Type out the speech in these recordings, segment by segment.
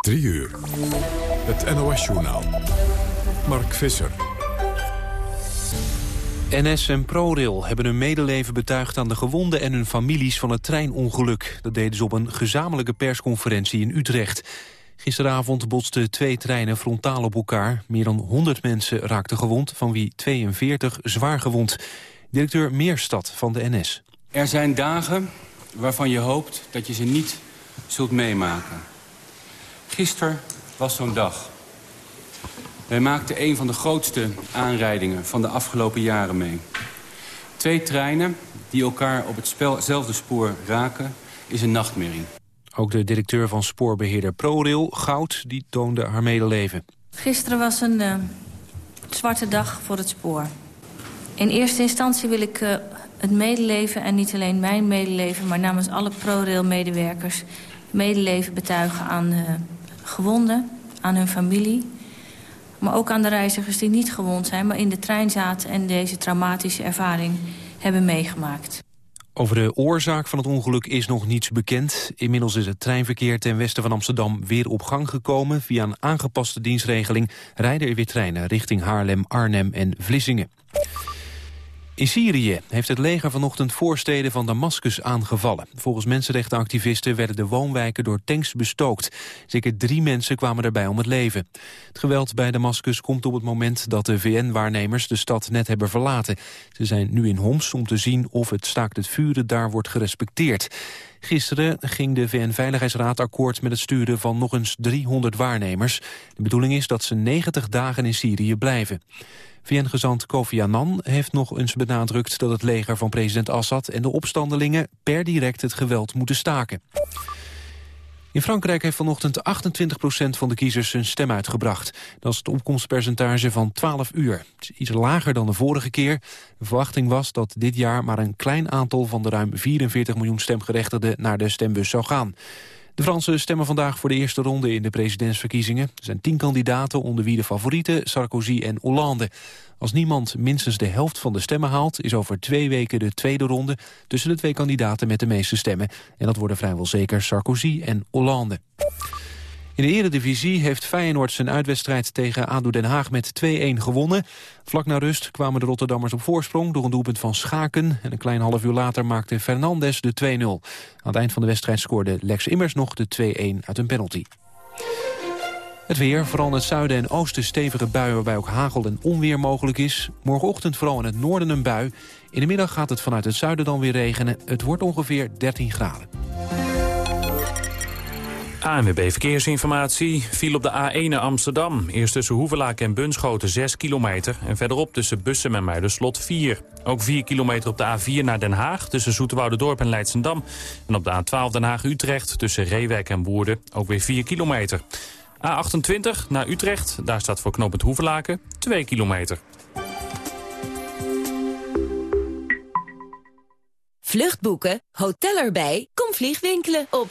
3 uur. Het NOS-journaal. Mark Visser. NS en ProRail hebben hun medeleven betuigd aan de gewonden en hun families van het treinongeluk. Dat deden ze op een gezamenlijke persconferentie in Utrecht. Gisteravond botsten twee treinen frontaal op elkaar. Meer dan 100 mensen raakten gewond, van wie 42 zwaar gewond. Directeur Meerstad van de NS. Er zijn dagen waarvan je hoopt dat je ze niet zult meemaken. Gisteren was zo'n dag. Wij maakten een van de grootste aanrijdingen van de afgelopen jaren mee. Twee treinen die elkaar op hetzelfde spoor raken, is een nachtmerrie. Ook de directeur van spoorbeheerder ProRail, Goud, die toonde haar medeleven. Gisteren was een uh, zwarte dag voor het spoor. In eerste instantie wil ik uh, het medeleven, en niet alleen mijn medeleven... maar namens alle ProRail-medewerkers medeleven betuigen aan uh, gewonden, aan hun familie... maar ook aan de reizigers die niet gewond zijn... maar in de trein zaten en deze traumatische ervaring hebben meegemaakt. Over de oorzaak van het ongeluk is nog niets bekend. Inmiddels is het treinverkeer ten westen van Amsterdam weer op gang gekomen. Via een aangepaste dienstregeling rijden er weer treinen richting Haarlem, Arnhem en Vlissingen. In Syrië heeft het leger vanochtend voorsteden van Damascus aangevallen. Volgens mensenrechtenactivisten werden de woonwijken door tanks bestookt. Zeker drie mensen kwamen daarbij om het leven. Het geweld bij Damascus komt op het moment dat de VN-waarnemers de stad net hebben verlaten. Ze zijn nu in Homs om te zien of het staakt het vuren daar wordt gerespecteerd. Gisteren ging de VN-veiligheidsraad akkoord met het sturen van nog eens 300 waarnemers. De bedoeling is dat ze 90 dagen in Syrië blijven. VN-gezant Kofi Annan heeft nog eens benadrukt dat het leger van president Assad en de opstandelingen per direct het geweld moeten staken. In Frankrijk heeft vanochtend 28% van de kiezers hun stem uitgebracht. Dat is het opkomstpercentage van 12 uur. Iets lager dan de vorige keer. De verwachting was dat dit jaar maar een klein aantal van de ruim 44 miljoen stemgerechtigden naar de stembus zou gaan. De Fransen stemmen vandaag voor de eerste ronde in de presidentsverkiezingen. Er zijn tien kandidaten, onder wie de favorieten Sarkozy en Hollande. Als niemand minstens de helft van de stemmen haalt... is over twee weken de tweede ronde tussen de twee kandidaten met de meeste stemmen. En dat worden vrijwel zeker Sarkozy en Hollande. In de eredivisie heeft Feyenoord zijn uitwedstrijd tegen ADO Den Haag met 2-1 gewonnen. Vlak na rust kwamen de Rotterdammers op voorsprong door een doelpunt van Schaken. En een klein half uur later maakte Fernandes de 2-0. Aan het eind van de wedstrijd scoorde Lex Immers nog de 2-1 uit een penalty. Het weer, vooral in het zuiden en oosten stevige buien... waarbij ook hagel en onweer mogelijk is. Morgenochtend vooral in het noorden een bui. In de middag gaat het vanuit het zuiden dan weer regenen. Het wordt ongeveer 13 graden. ANWB Verkeersinformatie viel op de A1 naar Amsterdam. Eerst tussen Hoevelaak en Bunschoten 6 kilometer. En verderop tussen Bussum en Muiderslot 4. Ook 4 kilometer op de A4 naar Den Haag tussen Dorp en Leidsendam. En op de A12 Den Haag-Utrecht tussen Reewijk en Woerden ook weer 4 kilometer. A28 naar Utrecht, daar staat voor knooppunt Hoevelaken 2 kilometer. Vluchtboeken, hotel erbij, kom vliegwinkelen op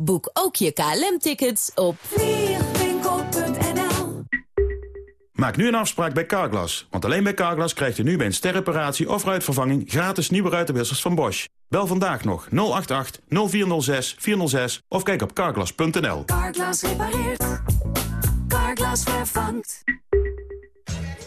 Boek ook je KLM-tickets op vliegwinkel.nl. Maak nu een afspraak bij Carglass. Want alleen bij Carglass krijgt u nu bij een sterreparatie of ruitvervanging... gratis nieuwe ruitenwissers van Bosch. Bel vandaag nog 088 0406 406 of kijk op carglass.nl. Carglass repareert. Carglass vervangt.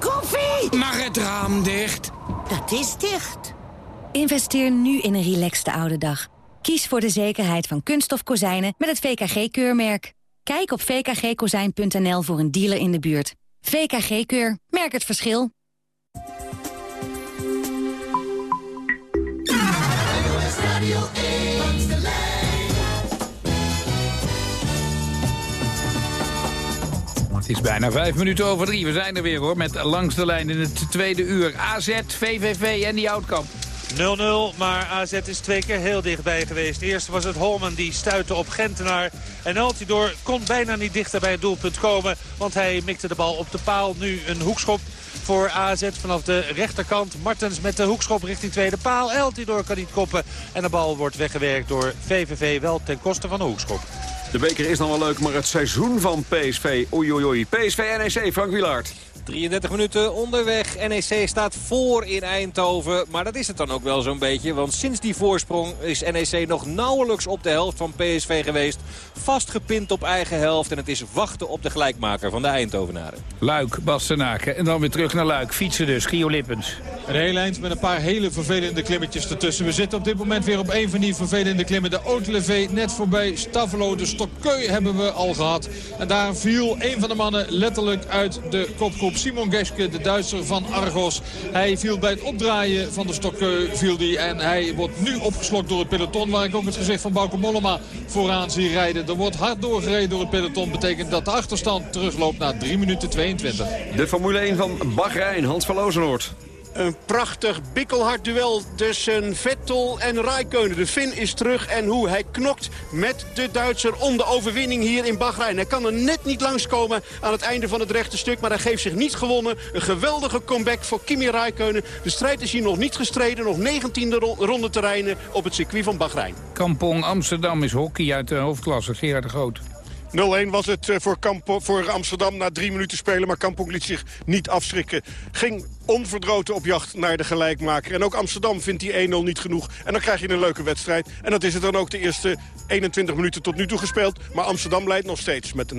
Koffie! Mag het raam dicht? Dat is dicht. Investeer nu in een relaxte oude dag. Kies voor de zekerheid van kunststof kozijnen met het VKG-keurmerk. Kijk op vkgkozijn.nl voor een dealer in de buurt. VKG-keur. Merk het verschil. Het is bijna vijf minuten over drie. We zijn er weer hoor, met langs de lijn in het tweede uur. AZ, VVV en die Oudkamp. 0-0, maar AZ is twee keer heel dichtbij geweest. Eerst was het Holman die stuitte op Gentenaar. En Altidor kon bijna niet dichter bij het doelpunt komen. Want hij mikte de bal op de paal. Nu een hoekschop voor AZ vanaf de rechterkant. Martens met de hoekschop richting tweede paal. Eltidoor kan niet koppen. En de bal wordt weggewerkt door VVV wel ten koste van de hoekschop. De beker is nog wel leuk, maar het seizoen van PSV, oei oei oei. PSV NEC, Frank Wilaert. 33 minuten onderweg. NEC staat voor in Eindhoven. Maar dat is het dan ook wel zo'n beetje. Want sinds die voorsprong is NEC nog nauwelijks op de helft van PSV geweest. Vastgepind op eigen helft. En het is wachten op de gelijkmaker van de Eindhovenaren. Luik, Bastenaken. En dan weer terug naar Luik. Fietsen dus, Gio Lippens. Een eind met een paar hele vervelende klimmetjes ertussen. We zitten op dit moment weer op een van die vervelende klimmen. De Haute net voorbij Stavelo. De Stokkeu hebben we al gehad. En daar viel een van de mannen letterlijk uit de kopgroep. Simon Geske, de Duitser van Argos. Hij viel bij het opdraaien van de Stokkeu viel en hij wordt nu opgeslokt door het peloton. Waar ik ook het gezicht van Bauke Mollema vooraan zie rijden. Er wordt hard doorgereden door het peloton. Betekent dat de achterstand terugloopt naar 3 minuten 22. De Formule 1 van Bahrein, Hans van Lozenoord. Een prachtig bikkelhard duel tussen Vettel en Raikkonen. De Fin is terug en hoe hij knokt met de Duitser om de overwinning hier in Bahrein. Hij kan er net niet langskomen aan het einde van het rechte stuk, maar hij geeft zich niet gewonnen. Een geweldige comeback voor Kimi Raikkonen. De strijd is hier nog niet gestreden, nog 19e ronde terreinen op het circuit van Bahrein. Kampong Amsterdam is hockey uit de hoofdklasse. Gerard de Groot. 0-1 was het eh, voor, Kampo, voor Amsterdam na drie minuten spelen. Maar Kampong liet zich niet afschrikken. Ging onverdroten op jacht naar de gelijkmaker. En ook Amsterdam vindt die 1-0 niet genoeg. En dan krijg je een leuke wedstrijd. En dat is het dan ook de eerste 21 minuten tot nu toe gespeeld. Maar Amsterdam leidt nog steeds met 0-1.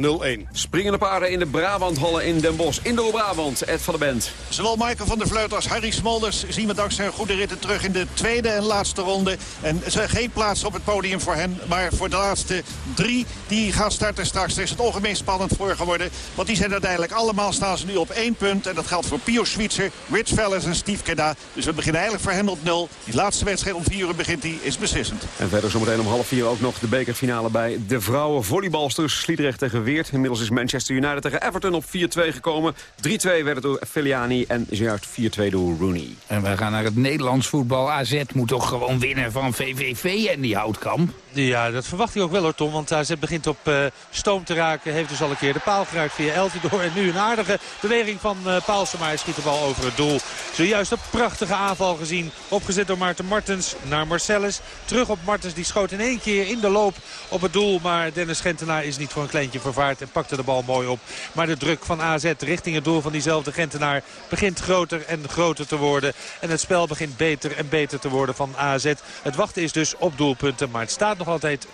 Springende paarden in de Brabanthallen in Den Bosch. Indo Brabant, Ed van de Bent. Zowel Michael van der Vleut als Harry Smolders zien we dankzij goede ritten terug in de tweede en laatste ronde. En er zijn geen plaats op het podium voor hen. Maar voor de laatste drie die gaan starten straks. Er is het algemeen spannend voor geworden. Want die zijn uiteindelijk allemaal staan ze nu op één punt. En dat geldt voor Pio Switzer, Rich Vellers en Steve Keda. Dus we beginnen eigenlijk voor hen op nul. Die laatste wedstrijd om vier uur begint die, is beslissend. En verder zometeen om half vier ook nog de bekerfinale bij de vrouwen volleybalsters. Sliedrecht tegen Weert. Inmiddels is Manchester United tegen Everton op 4-2 gekomen. 3-2 werd het door Feliani en juist 4-2 door Rooney. En we gaan naar het Nederlands voetbal. AZ moet toch gewoon winnen van VVV en die houtkamp. Ja, dat verwacht hij ook wel hoor Tom. Want AZ begint op uh, stoom te raken. Heeft dus al een keer de paal geraakt via Eltidoor. En nu een aardige beweging van uh, Paalsen. Maar hij schiet de bal over het doel. Zojuist een prachtige aanval gezien. Opgezet door Maarten Martens naar Marcellus. Terug op Martens. Die schoot in één keer in de loop op het doel. Maar Dennis Gentenaar is niet voor een kleintje vervaard. En pakte de bal mooi op. Maar de druk van AZ richting het doel van diezelfde Gentenaar begint groter en groter te worden. En het spel begint beter en beter te worden van AZ. Het wachten is dus op doelpunten. Maar het staat nog nog altijd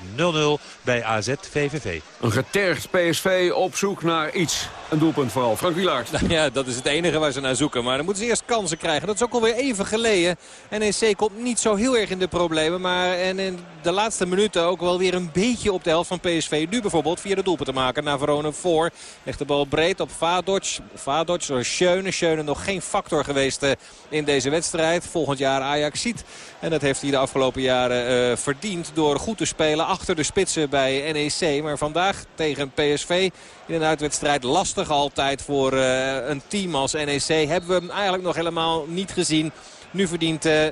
0-0 bij AZ VVV. Een getergd PSV op zoek naar iets. Een doelpunt vooral. Frank Wielaert. Nou ja, dat is het enige waar ze naar zoeken. Maar dan moeten ze eerst kansen krijgen. Dat is ook alweer even geleden. NEC komt niet zo heel erg in de problemen. Maar en in de laatste minuten ook wel weer een beetje op de helft van PSV. Nu bijvoorbeeld via de doelpunt te maken naar Verona voor. Legt de bal breed op Vadoc. Vadoc door Schöne. Schöne nog geen factor geweest eh, in deze wedstrijd. Volgend jaar Ajax ziet. En dat heeft hij de afgelopen jaren uh, verdiend door goed te spelen achter de spitsen bij NEC. Maar vandaag tegen PSV in een uitwedstrijd lastig altijd voor uh, een team als NEC. Hebben we hem eigenlijk nog helemaal niet gezien. Nu verdient uh,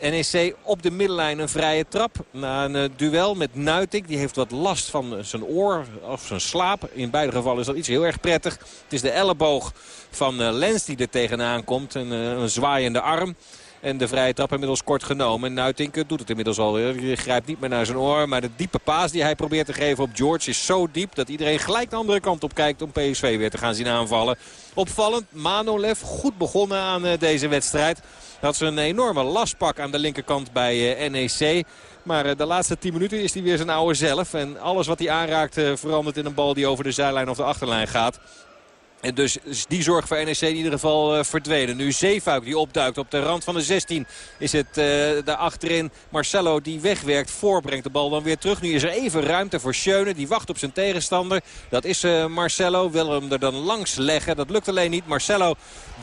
NEC op de middenlijn een vrije trap. Na een duel met Nuitik. Die heeft wat last van zijn oor of zijn slaap. In beide gevallen is dat iets heel erg prettig. Het is de elleboog van Lens die er tegenaan komt. Een, een zwaaiende arm. En de vrije trap inmiddels kort genomen. Nuitink doet het inmiddels alweer. Je grijpt niet meer naar zijn oor. Maar de diepe paas die hij probeert te geven op George is zo diep... dat iedereen gelijk de andere kant op kijkt om PSV weer te gaan zien aanvallen. Opvallend, Manolev goed begonnen aan eh, deze wedstrijd. Dat ze een enorme lastpak aan de linkerkant bij eh, NEC. Maar eh, de laatste 10 minuten is hij weer zijn oude zelf. En alles wat hij aanraakt verandert in een bal die over de zijlijn of de achterlijn gaat. En dus die zorg voor NEC in ieder geval uh, verdwenen. Nu Zeefuik die opduikt op de rand van de 16. Is het uh, daar achterin Marcelo die wegwerkt. Voorbrengt de bal dan weer terug. Nu is er even ruimte voor Schöne. Die wacht op zijn tegenstander. Dat is uh, Marcelo. Wil hem er dan langs leggen. Dat lukt alleen niet. Marcelo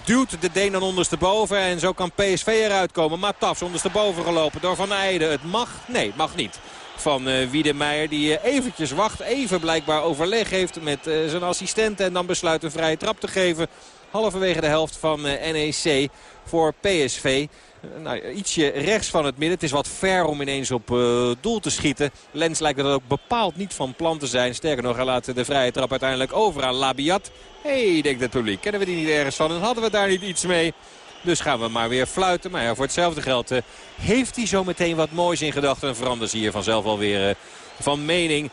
duwt de Deen dan ondersteboven. En zo kan PSV eruit komen. Maar Tafs ondersteboven gelopen door Van Eijden. Het mag? Nee, het mag niet van uh, Wiedemeijer. Die uh, eventjes wacht, even blijkbaar overleg heeft met uh, zijn assistenten. En dan besluit een vrije trap te geven. Halverwege de helft van NEC voor PSV. Nou, ietsje rechts van het midden. Het is wat ver om ineens op doel te schieten. Lens lijkt dat ook bepaald niet van plan te zijn. Sterker nog, hij laat de vrije trap uiteindelijk over aan Labiat. Hé, hey, denkt het publiek. Kennen we die niet ergens van? En hadden we daar niet iets mee? Dus gaan we maar weer fluiten. Maar ja, voor hetzelfde geld uh, heeft hij zo meteen wat moois in gedachten. En verandert hier vanzelf alweer uh, van mening.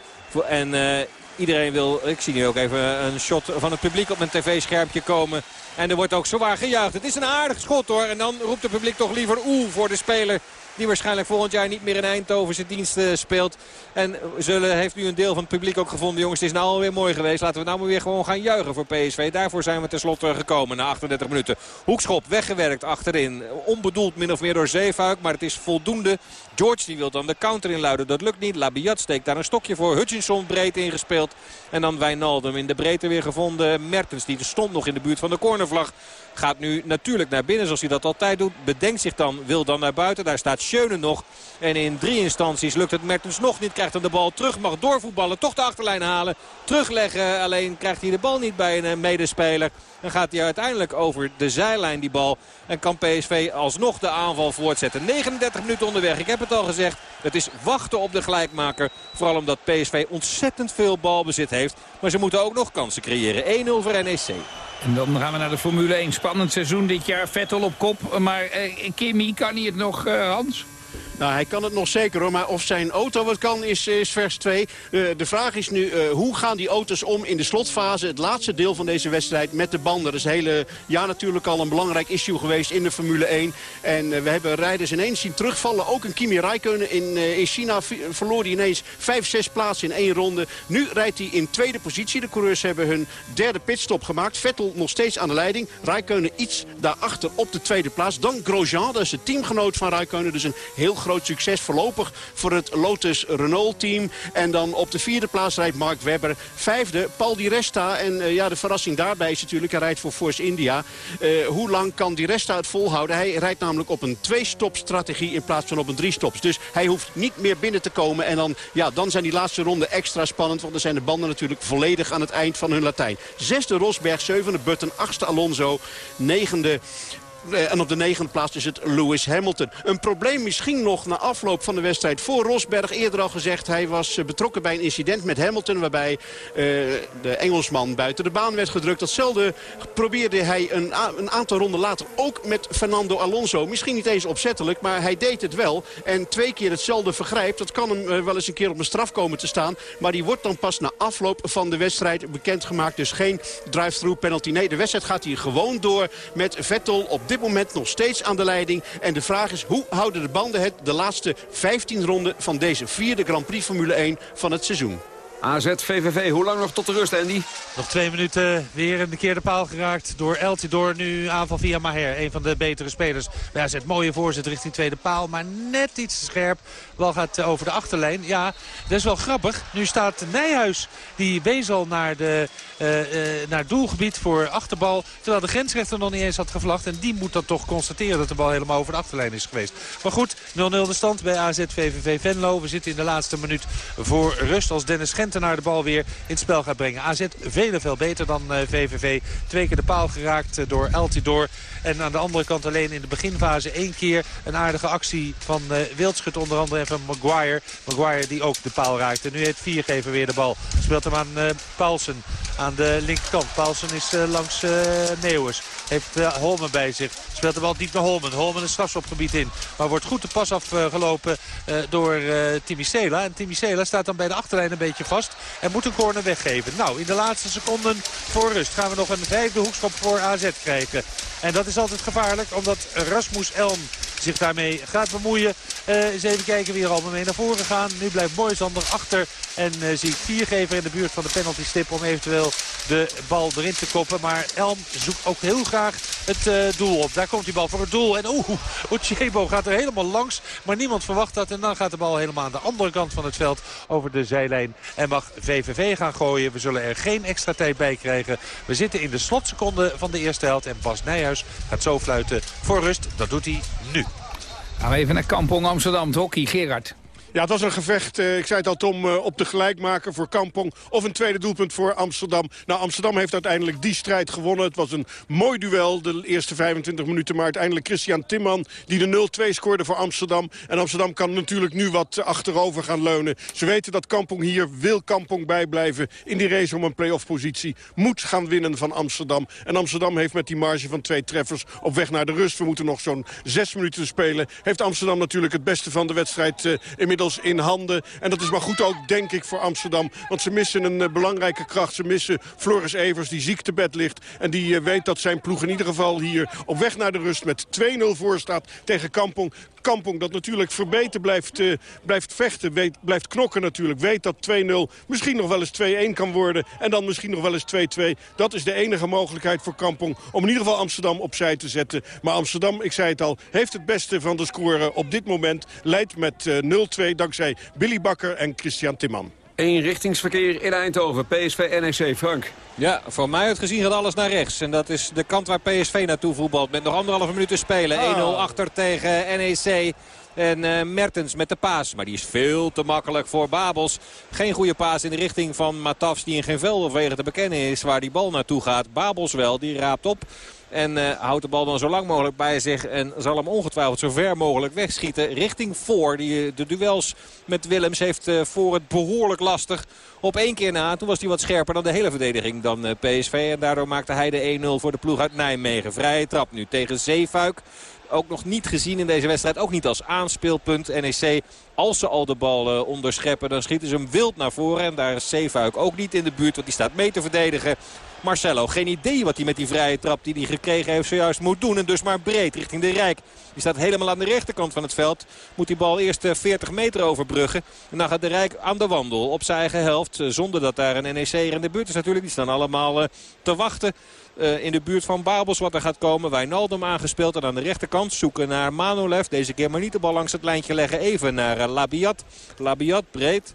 En uh, iedereen wil, ik zie nu ook even een shot van het publiek op mijn tv-schermpje komen. En er wordt ook zwaar gejuicht. Het is een aardig schot hoor. En dan roept het publiek toch liever oeh voor de speler die waarschijnlijk volgend jaar niet meer in Eindhoven zijn dienst speelt. En zullen, heeft nu een deel van het publiek ook gevonden. Jongens, het is nou alweer mooi geweest. Laten we nou maar weer gewoon gaan juichen voor PSV. Daarvoor zijn we tenslotte gekomen na 38 minuten. Hoekschop weggewerkt achterin. Onbedoeld min of meer door Zeefuik. Maar het is voldoende. George die wil dan de counter inluiden. Dat lukt niet. Labiat steekt daar een stokje voor. Hutchinson breed ingespeeld. En dan Wijnaldum in de breedte weer gevonden. Mertens die stond nog in de buurt van de cornervlag. Gaat nu natuurlijk naar binnen zoals hij dat altijd doet. Bedenkt zich dan, wil dan naar buiten. Daar staat Schöne nog. En in drie instanties lukt het Mertens nog niet. Krijgt dan de bal terug, mag doorvoetballen. Toch de achterlijn halen. Terugleggen, alleen krijgt hij de bal niet bij een medespeler. Dan gaat hij uiteindelijk over de zijlijn die bal. En kan PSV alsnog de aanval voortzetten. 39 minuten onderweg. Ik heb het al gezegd. Het is wachten op de gelijkmaker. Vooral omdat PSV ontzettend veel balbezit heeft. Maar ze moeten ook nog kansen creëren. 1-0 voor NEC. En dan gaan we naar de Formule 1. Spannend seizoen dit jaar. Vettel op kop. Maar eh, Kimi, kan hij het nog, uh, Hans? Nou, hij kan het nog zeker hoor. Maar of zijn auto het kan is, is vers 2. Uh, de vraag is nu, uh, hoe gaan die auto's om in de slotfase? Het laatste deel van deze wedstrijd met de banden. Dat is hele jaar natuurlijk al een belangrijk issue geweest in de Formule 1. En uh, we hebben rijders ineens zien terugvallen. Ook een Kimi Räikkönen in, in China verloor hij ineens 5, 6 plaatsen in één ronde. Nu rijdt hij in tweede positie. De coureurs hebben hun derde pitstop gemaakt. Vettel nog steeds aan de leiding. Räikkönen iets daarachter op de tweede plaats. Dan Grosjean, dat is de teamgenoot van Räikkönen. Dus een heel groot succes voorlopig voor het Lotus Renault team. En dan op de vierde plaats rijdt Mark Webber. Vijfde Paul Di Resta. En uh, ja, de verrassing daarbij is natuurlijk, hij rijdt voor Force India. Uh, hoe lang kan Di Resta het volhouden? Hij rijdt namelijk op een twee-stop strategie in plaats van op een drie-stops. Dus hij hoeft niet meer binnen te komen. En dan, ja, dan zijn die laatste ronden extra spannend. Want dan zijn de banden natuurlijk volledig aan het eind van hun Latijn. Zesde Rosberg, zevende Button, achtste Alonso, negende en op de negende plaats is het Lewis Hamilton. Een probleem misschien nog na afloop van de wedstrijd voor Rosberg. Eerder al gezegd, hij was betrokken bij een incident met Hamilton... waarbij uh, de Engelsman buiten de baan werd gedrukt. Datzelfde probeerde hij een, een, aantal ronden later ook met Fernando Alonso. Misschien niet eens opzettelijk, maar hij deed het wel. En twee keer hetzelfde vergrijp. Dat kan hem wel eens een keer op een straf komen te staan. Maar die wordt dan pas na afloop van de wedstrijd bekendgemaakt. Dus geen drive-through penalty. Nee, de wedstrijd gaat hier gewoon door met Vettel op moment nog steeds aan de leiding. En de vraag is, hoe houden de banden het de laatste 15 ronden van deze vierde Grand Prix Formule 1 van het seizoen? AZ, VVV, hoe lang nog tot de rust, Andy? Nog twee minuten, weer een keer de paal geraakt door Eltidoor. Nu aanval via Maher, een van de betere spelers bij AZ. Mooie voorzet richting tweede paal, maar net iets scherp. Bal gaat over de achterlijn. Ja, dat is wel grappig. Nu staat Nijhuis, die wees al naar, de, uh, uh, naar het doelgebied voor achterbal. Terwijl de grensrechter nog niet eens had gevlacht. En die moet dan toch constateren dat de bal helemaal over de achterlijn is geweest. Maar goed, 0-0 de stand bij AZ VVV Venlo. We zitten in de laatste minuut voor rust als Dennis Gentenaar de bal weer in het spel gaat brengen. AZ vele veel beter dan VVV. Twee keer de paal geraakt door Eltidoor. En aan de andere kant alleen in de beginfase één keer een aardige actie van uh, Wildschut onder andere en van Maguire. Maguire die ook de paal raakte. Nu heeft Viergever weer de bal. Speelt hem aan Paulsen aan de linkerkant. Paulsen is langs Neeuwers. Heeft Holmen bij zich. Speelt de bal diep naar Holmen. Holmen het strafschopgebied in. Maar wordt goed de pas afgelopen door Timmy Sela. En Timmy Sela staat dan bij de achterlijn een beetje vast. En moet een corner weggeven. Nou, in de laatste seconden voor rust gaan we nog een vijfde hoekschop voor AZ krijgen. En dat is altijd gevaarlijk omdat Rasmus Elm zich daarmee gaat bemoeien. Uh, eens even kijken wie er allemaal mee naar voren gaan. Nu blijft Moisander achter en uh, zie ik Viergever in de buurt van de penalty stip om eventueel de bal erin te koppen. Maar Elm zoekt ook heel graag het uh, doel op. Daar komt die bal voor het doel. En oeh, Uchebo gaat er helemaal langs. Maar niemand verwacht dat. En dan gaat de bal helemaal aan de andere kant van het veld over de zijlijn. En mag VVV gaan gooien. We zullen er geen extra tijd bij krijgen. We zitten in de slotseconde van de eerste helft. En Bas Nijhuis gaat zo fluiten voor rust. Dat doet hij nu. Gaan we even naar Kampong Amsterdam, hockey. Gerard. Ja, het was een gevecht, eh, ik zei het al Tom, eh, op de gelijkmaker voor Kampong. Of een tweede doelpunt voor Amsterdam. Nou, Amsterdam heeft uiteindelijk die strijd gewonnen. Het was een mooi duel, de eerste 25 minuten. Maar uiteindelijk Christian Timman die de 0-2 scoorde voor Amsterdam. En Amsterdam kan natuurlijk nu wat achterover gaan leunen. Ze weten dat Kampong hier wil Kampong bijblijven in die race om een play-off positie. Moet gaan winnen van Amsterdam. En Amsterdam heeft met die marge van twee treffers op weg naar de rust. We moeten nog zo'n zes minuten spelen. Heeft Amsterdam natuurlijk het beste van de wedstrijd uh, inmiddels in handen. En dat is maar goed ook, denk ik, voor Amsterdam. Want ze missen een uh, belangrijke kracht. Ze missen Floris Evers, die ziek te bed ligt. En die uh, weet dat zijn ploeg in ieder geval hier op weg naar de rust... met 2-0 voor staat tegen Kampong. Kampong dat natuurlijk verbeterd blijft, uh, blijft vechten, blijft knokken natuurlijk. Weet dat 2-0 misschien nog wel eens 2-1 kan worden. En dan misschien nog wel eens 2-2. Dat is de enige mogelijkheid voor Kampong om in ieder geval Amsterdam opzij te zetten. Maar Amsterdam, ik zei het al, heeft het beste van de score op dit moment. Leidt met uh, 0-2 dankzij Billy Bakker en Christian Timman. Eenrichtingsverkeer in Eindhoven. PSV NEC. Frank. Ja, voor mij uitgezien gaat alles naar rechts. En dat is de kant waar PSV naartoe voetbalt. Met nog anderhalve minuut te spelen. 1-0 achter tegen NEC. En uh, Mertens met de paas. Maar die is veel te makkelijk voor Babels. Geen goede paas in de richting van Matafs. Die in geen veldenwegen te bekennen is waar die bal naartoe gaat. Babels wel. Die raapt op. En uh, houdt de bal dan zo lang mogelijk bij zich. En zal hem ongetwijfeld zo ver mogelijk wegschieten. Richting voor. Die, de duels met Willems heeft uh, voor het behoorlijk lastig. Op één keer na. Toen was hij wat scherper dan de hele verdediging dan PSV. En daardoor maakte hij de 1-0 voor de ploeg uit Nijmegen. Vrije trap nu tegen Zeefuik ook nog niet gezien in deze wedstrijd. Ook niet als aanspeelpunt. NEC, als ze al de bal onderscheppen, dan schieten ze hem wild naar voren. En daar is Zeefuik ook niet in de buurt, want die staat mee te verdedigen. Marcelo, geen idee wat hij met die vrije trap die hij gekregen heeft zojuist moet doen. En dus maar breed richting de Rijk. Die staat helemaal aan de rechterkant van het veld. Moet die bal eerst 40 meter overbruggen. En dan gaat de Rijk aan de wandel op zijn eigen helft. Zonder dat daar een NEC'er in de buurt is natuurlijk. Die staan allemaal uh, te wachten. In de buurt van Babels wat er gaat komen. Wijnaldum aangespeeld en aan de rechterkant zoeken naar Manolev. Deze keer maar niet de bal langs het lijntje leggen. Even naar Labiat. Labiat breed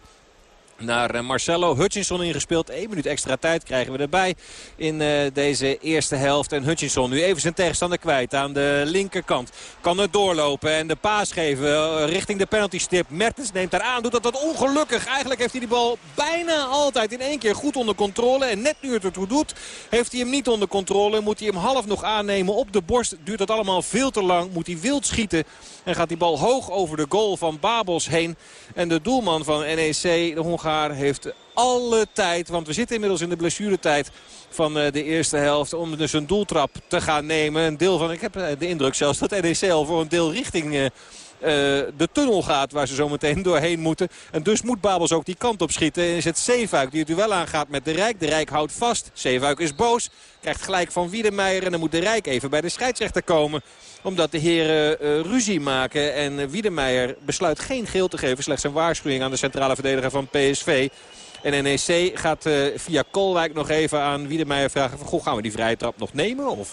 naar Marcelo. Hutchinson ingespeeld. 1 minuut extra tijd krijgen we erbij in uh, deze eerste helft. En Hutchinson nu even zijn tegenstander kwijt aan de linkerkant. Kan het doorlopen en de paas geven uh, richting de penalty stip. Mertens neemt daar aan. Doet dat wat ongelukkig. Eigenlijk heeft hij die bal bijna altijd in één keer goed onder controle. En net nu het ertoe doet, heeft hij hem niet onder controle. Moet hij hem half nog aannemen op de borst. Duurt dat allemaal veel te lang. Moet hij wild schieten. En gaat die bal hoog over de goal van Babels heen. En de doelman van NEC, de Hongaar, heeft alle tijd. Want we zitten inmiddels in de blessuretijd van de eerste helft. Om dus een doeltrap te gaan nemen. Een deel van, ik heb de indruk zelfs dat NEC al voor een deel richting... Uh, de tunnel gaat waar ze zo meteen doorheen moeten. En dus moet Babels ook die kant op schieten. En is het Zeefuik die het duel aangaat met de Rijk. De Rijk houdt vast. Zeefuik is boos. Krijgt gelijk van Wiedemeijer. En dan moet de Rijk even bij de scheidsrechter komen omdat de heren uh, ruzie maken. En uh, besluit geen geel te geven. Slechts een waarschuwing aan de centrale verdediger van PSV. En NEC gaat uh, via Kolwijk nog even aan Wiedemeijer vragen... Goh, gaan we die vrije trap nog nemen? Of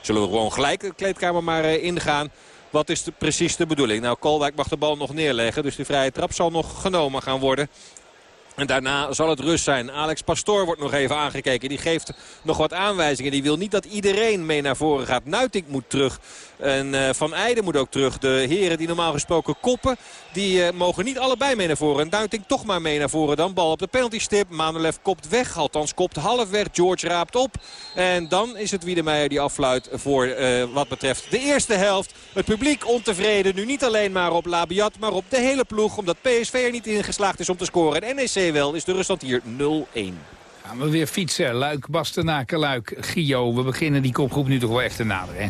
zullen we gewoon gelijk de kleedkamer maar ingaan? Wat is de, precies de bedoeling? Nou, Kolwijk mag de bal nog neerleggen. Dus die vrije trap zal nog genomen gaan worden. En daarna zal het rust zijn. Alex Pastoor wordt nog even aangekeken. Die geeft nog wat aanwijzingen. Die wil niet dat iedereen mee naar voren gaat. Nuitink moet terug. En uh, Van Eijden moet ook terug. De heren die normaal gesproken koppen. Die uh, mogen niet allebei mee naar voren. En Nuitink toch maar mee naar voren. Dan bal op de penaltystip. Manolev kopt weg. Althans kopt half weg. George raapt op. En dan is het Wiedemeijer die affluit voor uh, wat betreft de eerste helft. Het publiek ontevreden. Nu niet alleen maar op Labiat. Maar op de hele ploeg. Omdat PSV er niet in geslaagd is om te scoren. En NEC wel is de ruststand hier 0-1. Gaan we weer fietsen. Luik, Bastenaken, Luik, Gio. We beginnen die kopgroep nu toch wel echt te naderen, hè?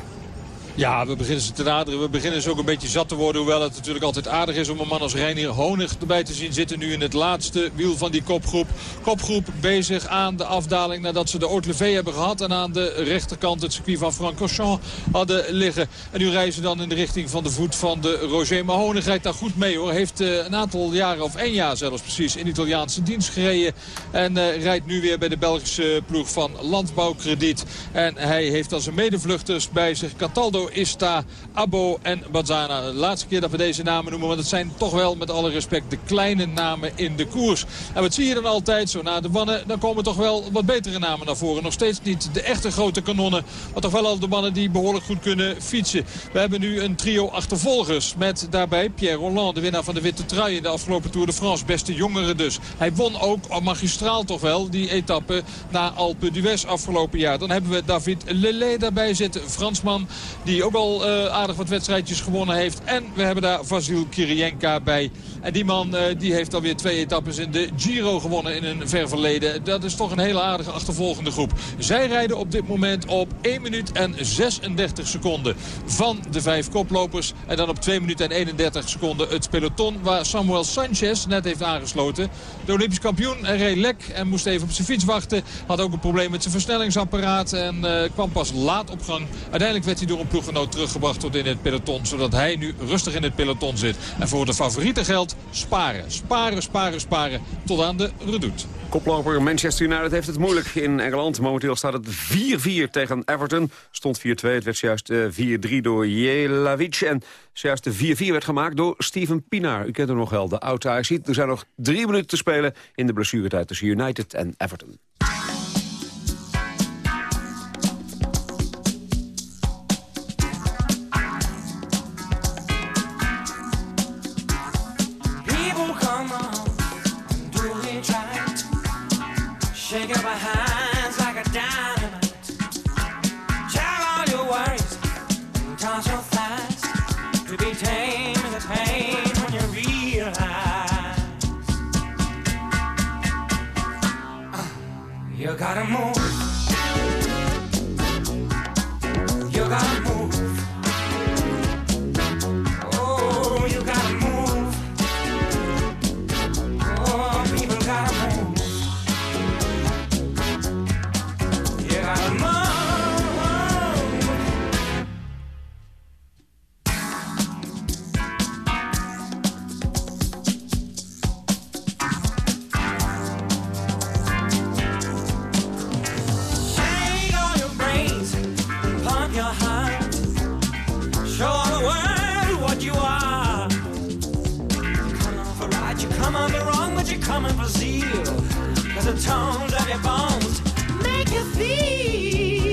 Ja, we beginnen ze te naderen. We beginnen ze ook een beetje zat te worden. Hoewel het natuurlijk altijd aardig is om een man als Reinier Honig erbij te zien zitten. Nu in het laatste wiel van die kopgroep. Kopgroep bezig aan de afdaling nadat ze de Haute hebben gehad. En aan de rechterkant het circuit van Francorchamps hadden liggen. En nu reizen dan in de richting van de voet van de Roger. Maar Honig rijdt daar goed mee hoor. Heeft uh, een aantal jaren, of één jaar zelfs precies, in Italiaanse dienst gereden. En uh, rijdt nu weer bij de Belgische ploeg van Landbouwkrediet. En hij heeft als zijn medevluchters bij zich Cataldo Ista, Abo en Bazana. De laatste keer dat we deze namen noemen, want het zijn toch wel met alle respect de kleine namen in de koers. En wat zie je dan altijd? Zo na de mannen, dan komen toch wel wat betere namen naar voren. Nog steeds niet de echte grote kanonnen, maar toch wel al de mannen die behoorlijk goed kunnen fietsen. We hebben nu een trio achtervolgers met daarbij Pierre Roland, de winnaar van de witte trui in de afgelopen Tour de France. Beste jongere dus. Hij won ook magistraal toch wel die etappe na Alpe d'Huez afgelopen jaar. Dan hebben we David Lelay daarbij zitten, Fransman die die ook al uh, aardig wat wedstrijdjes gewonnen heeft. En we hebben daar Vasil Kirienka bij. En die man uh, die heeft alweer twee etappes in de Giro gewonnen in een ver verleden. Dat is toch een hele aardige achtervolgende groep. Zij rijden op dit moment op 1 minuut en 36 seconden van de vijf koplopers. En dan op 2 minuten en 31 seconden het peloton waar Samuel Sanchez net heeft aangesloten. De Olympisch kampioen reed lek en moest even op zijn fiets wachten. Had ook een probleem met zijn versnellingsapparaat en uh, kwam pas laat op gang. Uiteindelijk werd hij door een ploeggenoot teruggebracht tot in het peloton. Zodat hij nu rustig in het peloton zit. En voor de favorieten geldt sparen. Sparen, sparen, sparen. Tot aan de redoute. Koploper Manchester United heeft het moeilijk in Engeland. Momenteel staat het 4-4 tegen Everton. Stond 4-2, het werd juist 4-3 door Jelavic. En juist de 4-4 werd gemaakt door Steven Pinaar. U kent hem nog wel, de oude Er zijn nog drie minuten te spelen in de blessuretijd tussen United en Everton. coming for wrong, but you're coming for zeal. Cause the tones of your bones make you feel.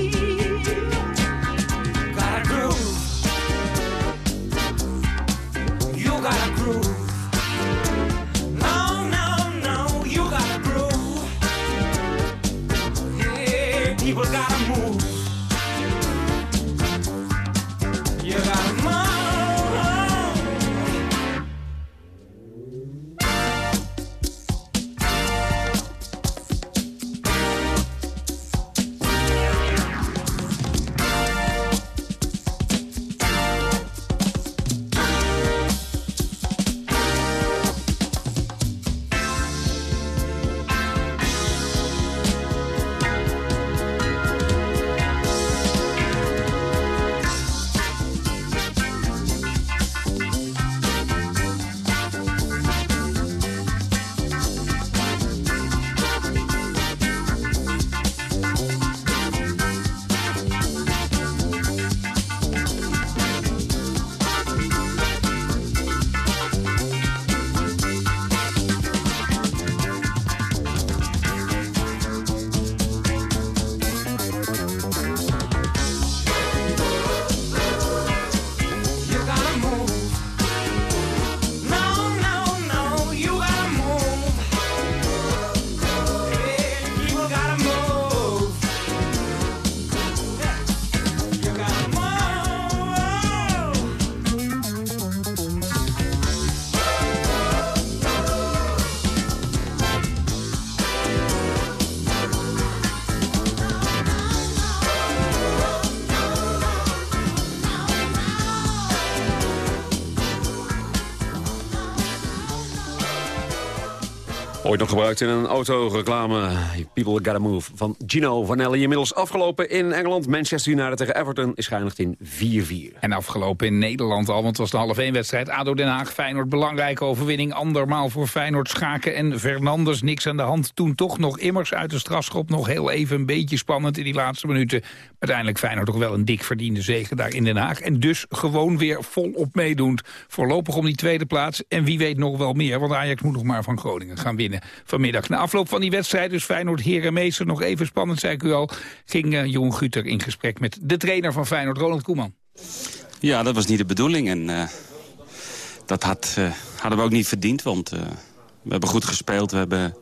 Ooit nog gebruikt in een autoreclame. People Gotta Move van Gino Vanelli. Inmiddels afgelopen in Engeland. Manchester United tegen Everton is geëindigd in 4-4. En afgelopen in Nederland al, want het was de half 1 wedstrijd. ADO Den Haag, Feyenoord, belangrijke overwinning. Andermaal voor Feyenoord, Schaken en Fernandes. Niks aan de hand. Toen toch nog immers uit de strafschop. Nog heel even een beetje spannend in die laatste minuten. Uiteindelijk Feyenoord toch wel een dik verdiende zege daar in Den Haag. En dus gewoon weer volop meedoend. Voorlopig om die tweede plaats. En wie weet nog wel meer, want Ajax moet nog maar van Groningen gaan winnen vanmiddag. Na afloop van die wedstrijd, dus Feyenoord Herenmeester, nog even spannend, zei ik u al, ging uh, Jeroen Guter in gesprek met de trainer van Feyenoord, Ronald Koeman. Ja, dat was niet de bedoeling en uh, dat had, uh, hadden we ook niet verdiend, want we hebben goed gespeeld. We hebben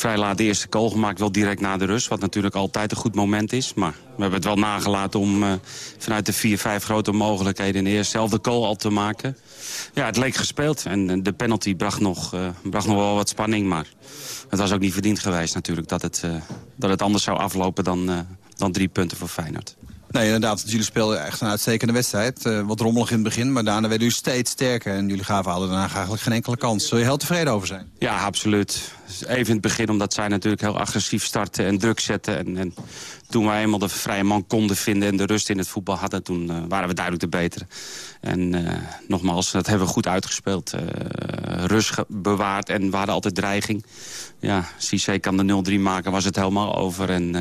vrij laat de eerste goal gemaakt, wel direct na de rust. Wat natuurlijk altijd een goed moment is. Maar we hebben het wel nagelaten om uh, vanuit de vier, vijf grote mogelijkheden... in de eerste helft de goal al te maken. Ja, het leek gespeeld. En de penalty bracht nog, uh, bracht nog wel wat spanning. Maar het was ook niet verdiend geweest natuurlijk... dat het, uh, dat het anders zou aflopen dan, dan drie punten voor Feyenoord. Nee, inderdaad. Jullie speelden echt een uitstekende wedstrijd. Uh, wat rommelig in het begin, maar daarna werden jullie steeds sterker. En jullie gaven hadden daarna eigenlijk geen enkele kans. Zul je heel tevreden over zijn? Ja, absoluut. Even in het begin, omdat zij natuurlijk heel agressief starten en druk zetten. En, en toen wij eenmaal de vrije man konden vinden en de rust in het voetbal hadden... toen uh, waren we duidelijk de betere. En uh, nogmaals, dat hebben we goed uitgespeeld. rust bewaard en we hadden altijd dreiging. Ja, Cissé kan de 0-3 maken, was het helemaal over. En,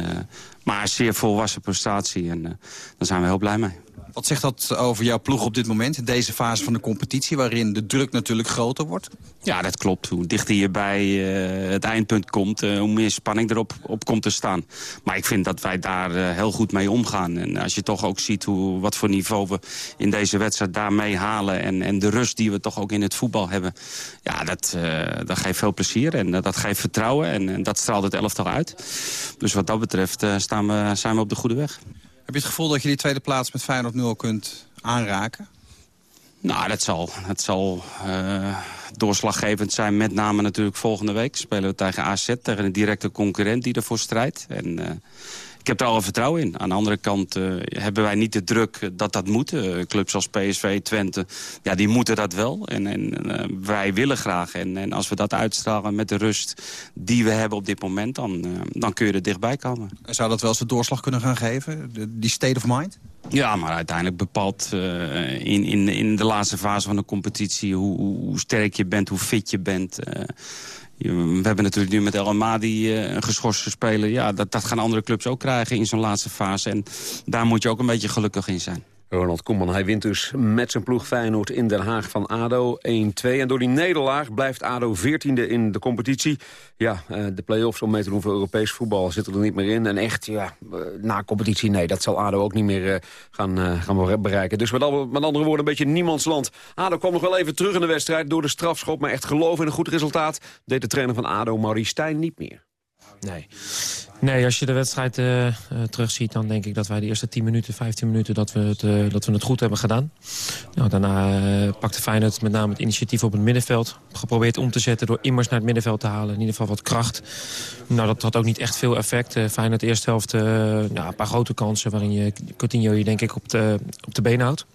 maar zeer volwassen prestatie en daar zijn we heel blij mee. Wat zegt dat over jouw ploeg op dit moment, deze fase van de competitie... waarin de druk natuurlijk groter wordt? Ja, dat klopt. Hoe dichter je bij uh, het eindpunt komt, uh, hoe meer spanning erop op komt te staan. Maar ik vind dat wij daar uh, heel goed mee omgaan. En als je toch ook ziet hoe, wat voor niveau we in deze wedstrijd daarmee halen... En, en de rust die we toch ook in het voetbal hebben... ja, dat, dat geeft veel plezier en dat geeft vertrouwen. En, en, dat straalt het elftal uit. Dus wat dat betreft staan we, zijn we op de goede weg. Heb je het gevoel dat je die tweede plaats met Feyenoord nu al kunt aanraken? Nou, dat zal, dat zal uh, doorslaggevend zijn. Met name natuurlijk volgende week spelen we tegen AZ. Tegen een directe concurrent die ervoor strijdt. En, uh, ik heb er al vertrouwen in. Aan de andere kant uh, hebben wij niet de druk dat dat moet. Uh, clubs als PSV, Twente, ja, die moeten dat wel. En, en uh, wij willen graag. En, en als we dat uitstralen met de rust die we hebben op dit moment... dan, dan kun je er dichtbij komen. Zou dat wel eens de doorslag kunnen gaan geven? De, die state of mind? Ja, maar uiteindelijk bepaalt in, in, in de laatste fase van de competitie... hoe, hoe sterk je bent, hoe fit je bent... We hebben natuurlijk nu met El Amadi uh, een geschorste speler. Ja, dat, dat gaan andere clubs ook krijgen in zo'n laatste fase. En daar moet je ook een beetje gelukkig in zijn. Ronald Koeman, hij wint dus met zijn ploeg Feyenoord in Den Haag van ADO 1-2. En door die nederlaag blijft ADO 14e in de competitie. Ja, de play-offs om mee te doen voor Europees voetbal zitten er niet meer in. En echt, ja, na competitie, nee, dat zal ADO ook niet meer gaan, gaan bereiken. Dus met, al, met andere woorden, een beetje niemandsland. ADO kwam nog wel even terug in de wedstrijd door de strafschop. Maar echt geloof in een goed resultaat deed de trainer van ADO, Maurice Stijn, niet meer. Nee. Nee, als je de wedstrijd uh, uh, terugziet... dan denk ik dat wij de eerste 10 minuten, 15 minuten... dat we het, uh, dat we het goed hebben gedaan. Nou, daarna pakte Feyenoord met name het initiatief op het middenveld. Geprobeerd om te zetten door immers naar het middenveld te halen. In ieder geval wat kracht. Nou, dat had ook niet echt veel effect. Feyenoord eerste helft nou, een paar grote kansen... waarin je Coutinho je denk ik op de, op de been houdt.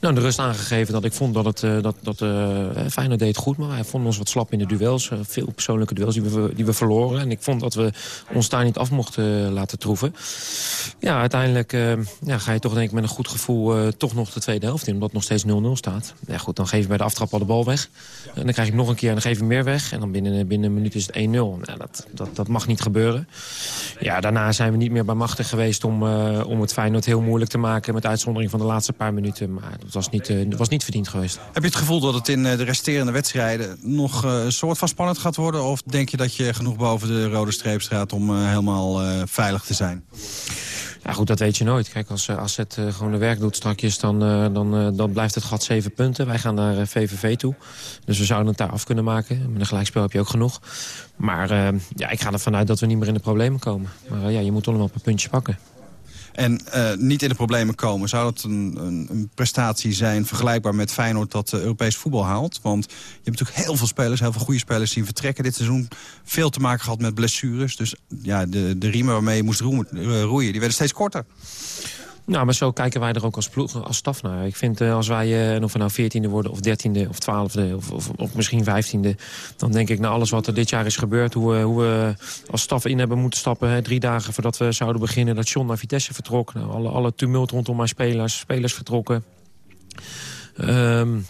Nou, de rust aangegeven dat ik vond dat het uh, dat, dat, uh, Feyenoord deed goed. Maar hij vond ons wat slap in de duels. Uh, veel persoonlijke duels die we, die we verloren. En ik vond dat we ons daar niet af mochten laten troeven. Ja, uiteindelijk ja, ga je toch denk ik met een goed gevoel toch nog de tweede helft in. Omdat het nog steeds 0-0 staat. Ja, goed, dan geef je bij de aftrap al de bal weg. En dan krijg je nog een keer en dan geef je meer weg. En dan binnen, binnen een minuut is het 1-0. Nou, dat, dat, dat mag niet gebeuren. Ja, daarna zijn we niet meer bij machtig geweest om, om het Feyenoord heel moeilijk te maken. Met uitzondering van de laatste paar minuten maar dat was niet, uh, was niet verdiend geweest. Heb je het gevoel dat het in uh, de resterende wedstrijden nog uh, een soort van spannend gaat worden? Of denk je dat je genoeg boven de rode streep staat om helemaal veilig te zijn? Ja goed, dat weet je nooit. Kijk, als AZ gewoon de werk doet strakjes, dan, dan, dan blijft het gat zeven punten. Wij gaan naar VVV toe. Dus we zouden het daar af kunnen maken. Met een gelijkspel heb je ook genoeg. Maar ja, ik ga ervan uit dat we niet meer in de problemen komen. Maar ja, je moet toch nog wel een puntje pakken en uh, niet in de problemen komen. Zou dat een, een, een, prestatie zijn vergelijkbaar met Feyenoord dat uh, Europees voetbal haalt? Want je hebt natuurlijk heel veel spelers, heel veel goede spelers zien vertrekken dit seizoen. Veel te maken gehad met blessures. Dus ja, de, de riemen waarmee je moest roeien, roeien die werden steeds korter. Nou, maar zo kijken wij er ook als, ploeg, als staf naar. Ik vind uh, als wij, uh, en of we nou veertiende worden of dertiende of twaalfde of, of, of, misschien vijftiende... dan denk ik naar alles wat er dit jaar is gebeurd... hoe, uh, hoe we als staf in hebben moeten stappen. Drie dagen voordat we zouden beginnen dat John naar Vitesse vertrok. Nou, alle, alle tumult rondom mijn spelers, spelers vertrokken. Um,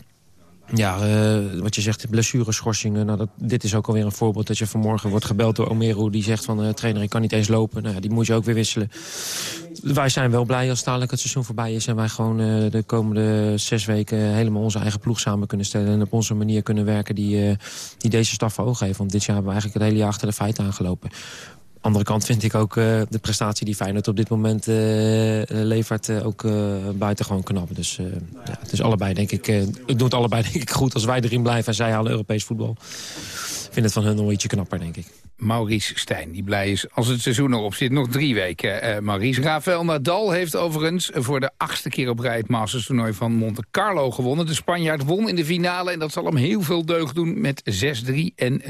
ja, uh, wat je zegt, blessureschorsingen. Nou, dat, dit is ook alweer een voorbeeld dat je vanmorgen wordt gebeld door Omeru. Die zegt van, uh, trainer, ik kan niet eens lopen. Nou, die moet je ook weer wisselen. Wij zijn wel blij als dadelijk het seizoen voorbij is... en wij gewoon uh, de komende zes weken helemaal onze eigen ploeg samen kunnen stellen... en op onze manier kunnen werken die, die deze staf voor ogen heeft. Want dit jaar hebben we eigenlijk het hele jaar achter de feiten aangelopen andere kant vind ik ook uh, de prestatie die Feyenoord op dit moment uh, levert uh, ook buitengewoon knap. Dus ja, het allebei denk ik, het doet allebei denk ik goed als wij erin blijven en zij halen Europees voetbal. Ik vind het van hun nog ietsje knapper denk ik. Maurice Stijn, die blij is als het seizoen erop zit. Nog drie weken, uh, Maurice. Rafael Nadal heeft overigens voor de achtste keer op rij... het Masters toernooi van Monte Carlo gewonnen. De Spanjaard won in de finale en dat zal hem heel veel deugd doen... met 6-3 en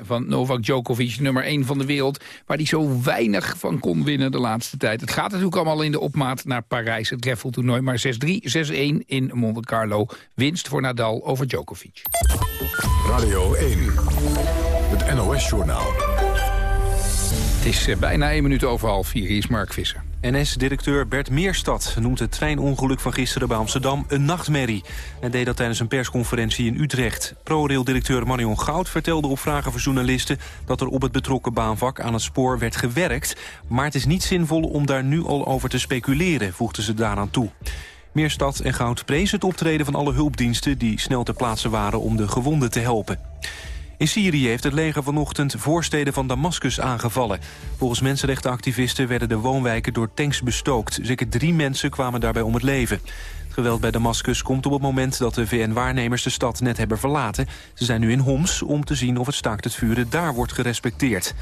6-1 van Novak Djokovic, nummer 1 van de wereld... waar hij zo weinig van kon winnen de laatste tijd. Het gaat natuurlijk allemaal in de opmaat naar Parijs, het greffeltoernooi... maar 6-3, 6-1 in Monte Carlo. Winst voor Nadal over Djokovic. Radio 1. NOS-journaal. Het is eh, bijna één minuut over half vier. Hier is Mark Visser. NS-directeur Bert Meerstad noemt het treinongeluk van gisteren bij Amsterdam een nachtmerrie. Hij deed dat tijdens een persconferentie in Utrecht. ProRail-directeur Marion Goud vertelde op vragen van journalisten... dat er op het betrokken baanvak aan het spoor werd gewerkt. Maar het is niet zinvol om daar nu al over te speculeren, voegden ze daaraan toe. Meerstad en Goud prezen het optreden van alle hulpdiensten... die snel ter plaatse waren om de gewonden te helpen. In Syrië heeft het leger vanochtend voorsteden van Damascus aangevallen. Volgens mensenrechtenactivisten werden de woonwijken door tanks bestookt. Zeker drie mensen kwamen daarbij om het leven. Het geweld bij Damascus komt op het moment dat de VN-waarnemers de stad net hebben verlaten. Ze zijn nu in Homs om te zien of het staakt het vuren daar wordt gerespecteerd.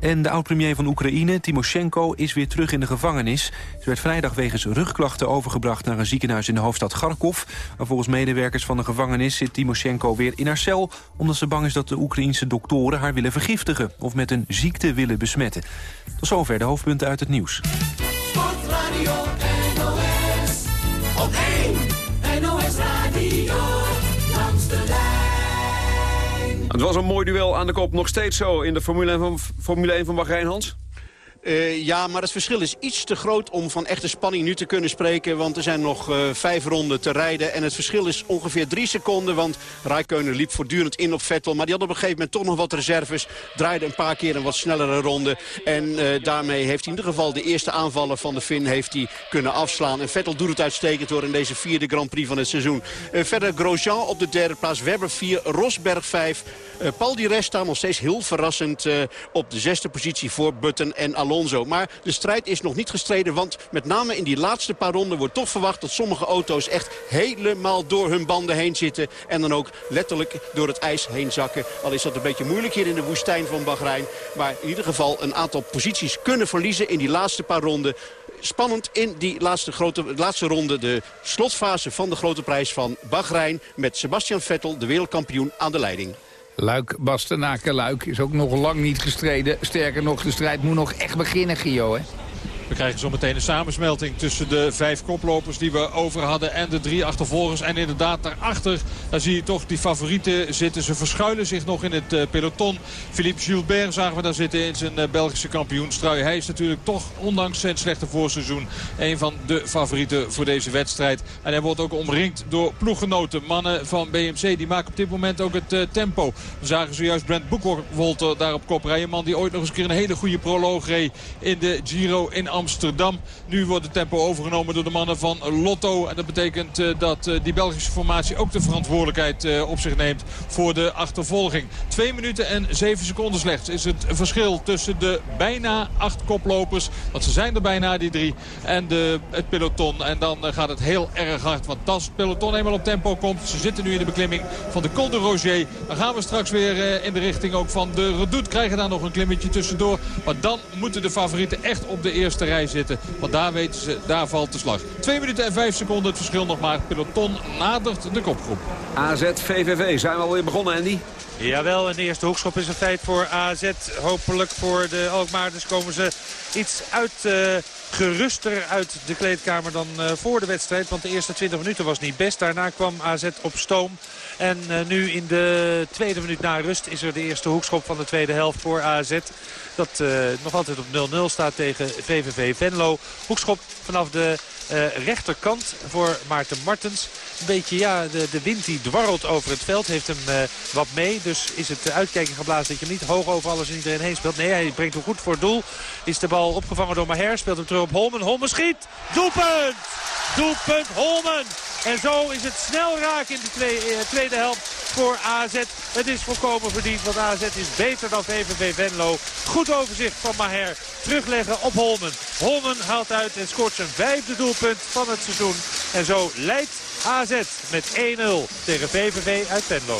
En de oud-premier van Oekraïne, Timoshenko, is weer terug in de gevangenis. Ze werd vrijdag wegens rugklachten overgebracht naar een ziekenhuis in de hoofdstad Kharkov. Maar volgens medewerkers van de gevangenis zit Timoshenko weer in haar cel... omdat ze bang is dat de Oekraïense doktoren haar willen vergiftigen... of met een ziekte willen besmetten. Tot zover de hoofdpunten uit het nieuws. Sportradio Het was een mooi duel aan de kop. Nog steeds zo in de Formule 1 van, Formule 1 van Hans? Uh, ja, maar het verschil is iets te groot om van echte spanning nu te kunnen spreken. Want er zijn nog uh, vijf ronden te rijden. En het verschil is ongeveer drie seconden. Want Raikkonen liep voortdurend in op Vettel. Maar die had op een gegeven moment toch nog wat reserves. Draaide een paar keer een wat snellere ronde. En uh, daarmee heeft hij in ieder geval de eerste aanvallen van de Fin heeft hij kunnen afslaan. En Vettel doet het uitstekend door in deze vierde Grand Prix van het seizoen. verder Grosjean op de derde plaats. Webber 4, Rosberg 5. Paul Di Resta nog steeds heel verrassend op de zesde positie voor Button en Alonso. Maar de strijd is nog niet gestreden. Want met name in die laatste paar ronden wordt toch verwacht... dat sommige auto's echt helemaal door hun banden heen zitten. En dan ook letterlijk door het ijs heen zakken. Al is dat een beetje moeilijk hier in de woestijn van Bahrein. Maar in ieder geval een aantal posities kunnen verliezen in die laatste paar ronden spannend in die laatste, grote, laatste ronde. De slotfase van de grote prijs van Bahrein. Met Sebastian Vettel, de wereldkampioen, aan de leiding. Luik, Bastenaken, Luik is ook nog lang niet gestreden. Sterker nog, de strijd moet nog echt beginnen, Gio, hè? We krijgen zo meteen een samensmelting tussen de vijf koplopers die we over hadden en de drie achtervolgers. En inderdaad, daarachter daar zie je toch die favorieten zitten. Ze verschuilen zich nog in het uh, peloton. Philippe Gilbert zagen we daar zitten in zijn uh, Belgische kampioenstrui. Hij is natuurlijk toch, ondanks zijn slechte voorseizoen, een van de favorieten voor deze wedstrijd. En hij wordt ook omringd door ploeggenoten. Mannen van BMC, die maken op dit moment ook het uh, tempo. We zagen zojuist Brent Boekwolter daar op kop rijden. Een man die ooit nog eens een keer een hele goede proloog reed in de Giro in Amsterdam. Nu wordt het tempo overgenomen door de mannen van Lotto. En dat betekent uh, dat uh, die Belgische formatie ook de verantwoordelijkheid uh, op zich neemt voor de achtervolging. 2 minuten en 7 seconden slechts is het verschil tussen de bijna acht koplopers. Want ze zijn er bijna die drie. En de, het peloton. En dan gaat het heel erg hard. Want als het peloton eenmaal op tempo komt. Ze zitten nu in de beklimming van de Col de Roger. Dan gaan we straks weer in de richting ook van de Redoute. Krijgen daar nog een klimmetje tussendoor. Maar dan moeten de favorieten echt op de eerste rij zitten. Want daar weten ze, daar valt de slag. 2 minuten en 5 seconden het verschil nog maar. Peloton nadert de kopgroep. AZ VVV, zijn we alweer begonnen Andy? Jawel, en de eerste hoekschop is een feit voor AZ. Hopelijk voor de Alkmaarders komen ze iets uit... Uh, geruster uit de kleedkamer dan uh, voor de wedstrijd. Want de eerste 20 minuten was niet best. Daarna kwam AZ op stoom. En uh, nu in de tweede minuut na rust is er de eerste hoekschop van de tweede helft voor AZ. Dat uh, nog altijd op 0-0 staat tegen VVV Venlo. Hoekschop vanaf de uh, rechterkant voor Maarten Martens. Een beetje, ja, de, de wind die dwarrelt over het veld. Heeft hem uh, wat mee. Dus is het uitkijking geblazen dat je hem niet hoog over alles en iedereen heen speelt. Nee, hij brengt hem goed voor het doel. Is de bal opgevangen door Maher. Speelt hem terug op Holmen. Holmen schiet. Doelpunt! Doelpunt Holmen! En zo is het snel raak in de tweede, uh, tweede helft voor AZ. Het is volkomen verdiend, want AZ is beter dan VVV Venlo. Goed overzicht van Maher. Terugleggen op Holmen. Holmen haalt uit en scoort zijn vijfde doelpunt van het seizoen. En zo leidt AZ met 1-0 tegen VVV uit Venlo.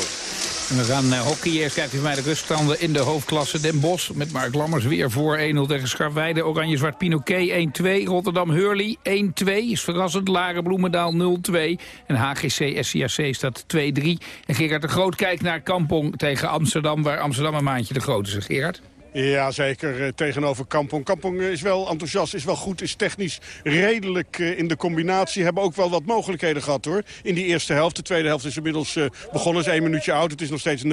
En we gaan naar hockey. Eerst kijkt u bij de ruststanden in de hoofdklasse Den Bosch. Met Mark Lammers weer voor 1-0 tegen Scharweide. Oranje-Zwart Pinoquet 1-2. Rotterdam-Hurley 1-2. Is verrassend. Laren Bloemendaal 0-2. En HGC-SCAC staat 2-3. En Gerard de Groot kijkt naar Kampong tegen Amsterdam. Waar Amsterdam een maandje de groot is. Gerard? Ja, zeker. Uh, tegenover Kampong. Kampong is wel enthousiast, is wel goed, is technisch redelijk uh, in de combinatie. Hebben ook wel wat mogelijkheden gehad hoor. In die eerste helft. De tweede helft is inmiddels begonnen. is één minuutje oud. Het is nog steeds 0-2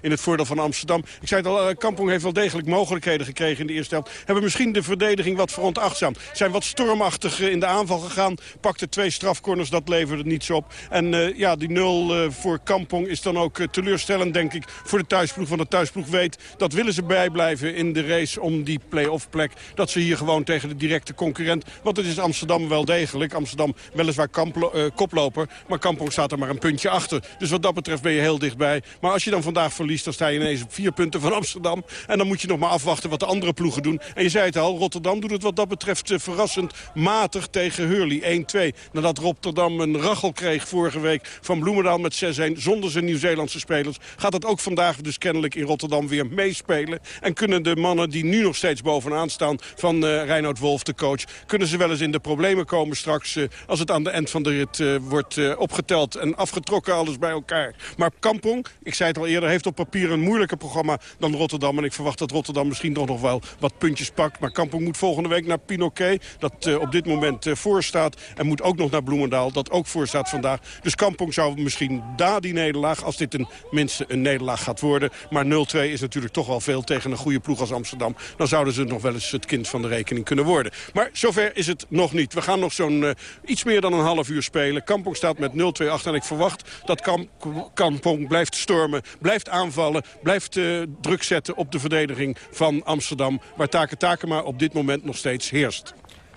in het voordeel van Amsterdam. Ik zei het al, Kampong heeft wel degelijk mogelijkheden gekregen in de eerste helft. Hebben misschien de verdediging wat veronachtzaam. Zijn wat stormachtig in de aanval gegaan. Pakte twee strafcorners, dat leverde niets op. En ja, die 0 voor Kampong is dan ook teleurstellend denk ik voor de thuisploeg. Want de thuisploeg weet, dat willen ze bijblijven blijven in de race om die play-off plek. Dat ze hier gewoon tegen de directe concurrent... want het is Amsterdam wel degelijk. Amsterdam weliswaar kamplo, uh, koploper, maar Kampong staat er maar een puntje achter. Dus wat dat betreft ben je heel dichtbij. Maar als je dan vandaag verliest, dan sta je ineens op vier punten van Amsterdam. En dan moet je nog maar afwachten wat de andere ploegen doen. En je zei het al, Rotterdam doet het wat dat betreft uh, verrassend matig tegen Hurley. 1-2. Nadat Rotterdam een rachel kreeg vorige week van Bloemendaal met 6-1... zonder zijn Nieuw-Zeelandse spelers, gaat het ook vandaag dus kennelijk in Rotterdam weer meespelen. En en kunnen de mannen die nu nog steeds bovenaan staan van uh, Reinoud Wolf, de coach... kunnen ze wel eens in de problemen komen straks... Uh, als het aan de eind van de rit uh, wordt opgeteld en afgetrokken alles bij elkaar. Maar Kampong, ik zei het al eerder, heeft op papier een moeilijker programma dan Rotterdam. En ik verwacht dat Rotterdam misschien toch nog wel wat puntjes pakt. Maar Kampong moet volgende week naar Pinoquet, dat op dit moment voorstaat. En moet ook nog naar Bloemendaal, dat ook voorstaat vandaag. Dus Kampong zou misschien daar die nederlaag, als dit een, minste een nederlaag gaat worden. Maar 0-2 is natuurlijk toch wel veel tegen een goede ploeg als Amsterdam... dan zouden ze nog wel eens het kind van de rekening kunnen worden. Maar zover is het nog niet. We gaan nog zo'n uh, iets meer dan een half uur spelen. Kampong staat met 0-2 achter en ik verwacht dat Kamp Kampong blijft stormen... blijft aanvallen, blijft uh, druk zetten op de verdediging van Amsterdam... waar Take Takema op dit moment nog steeds heerst.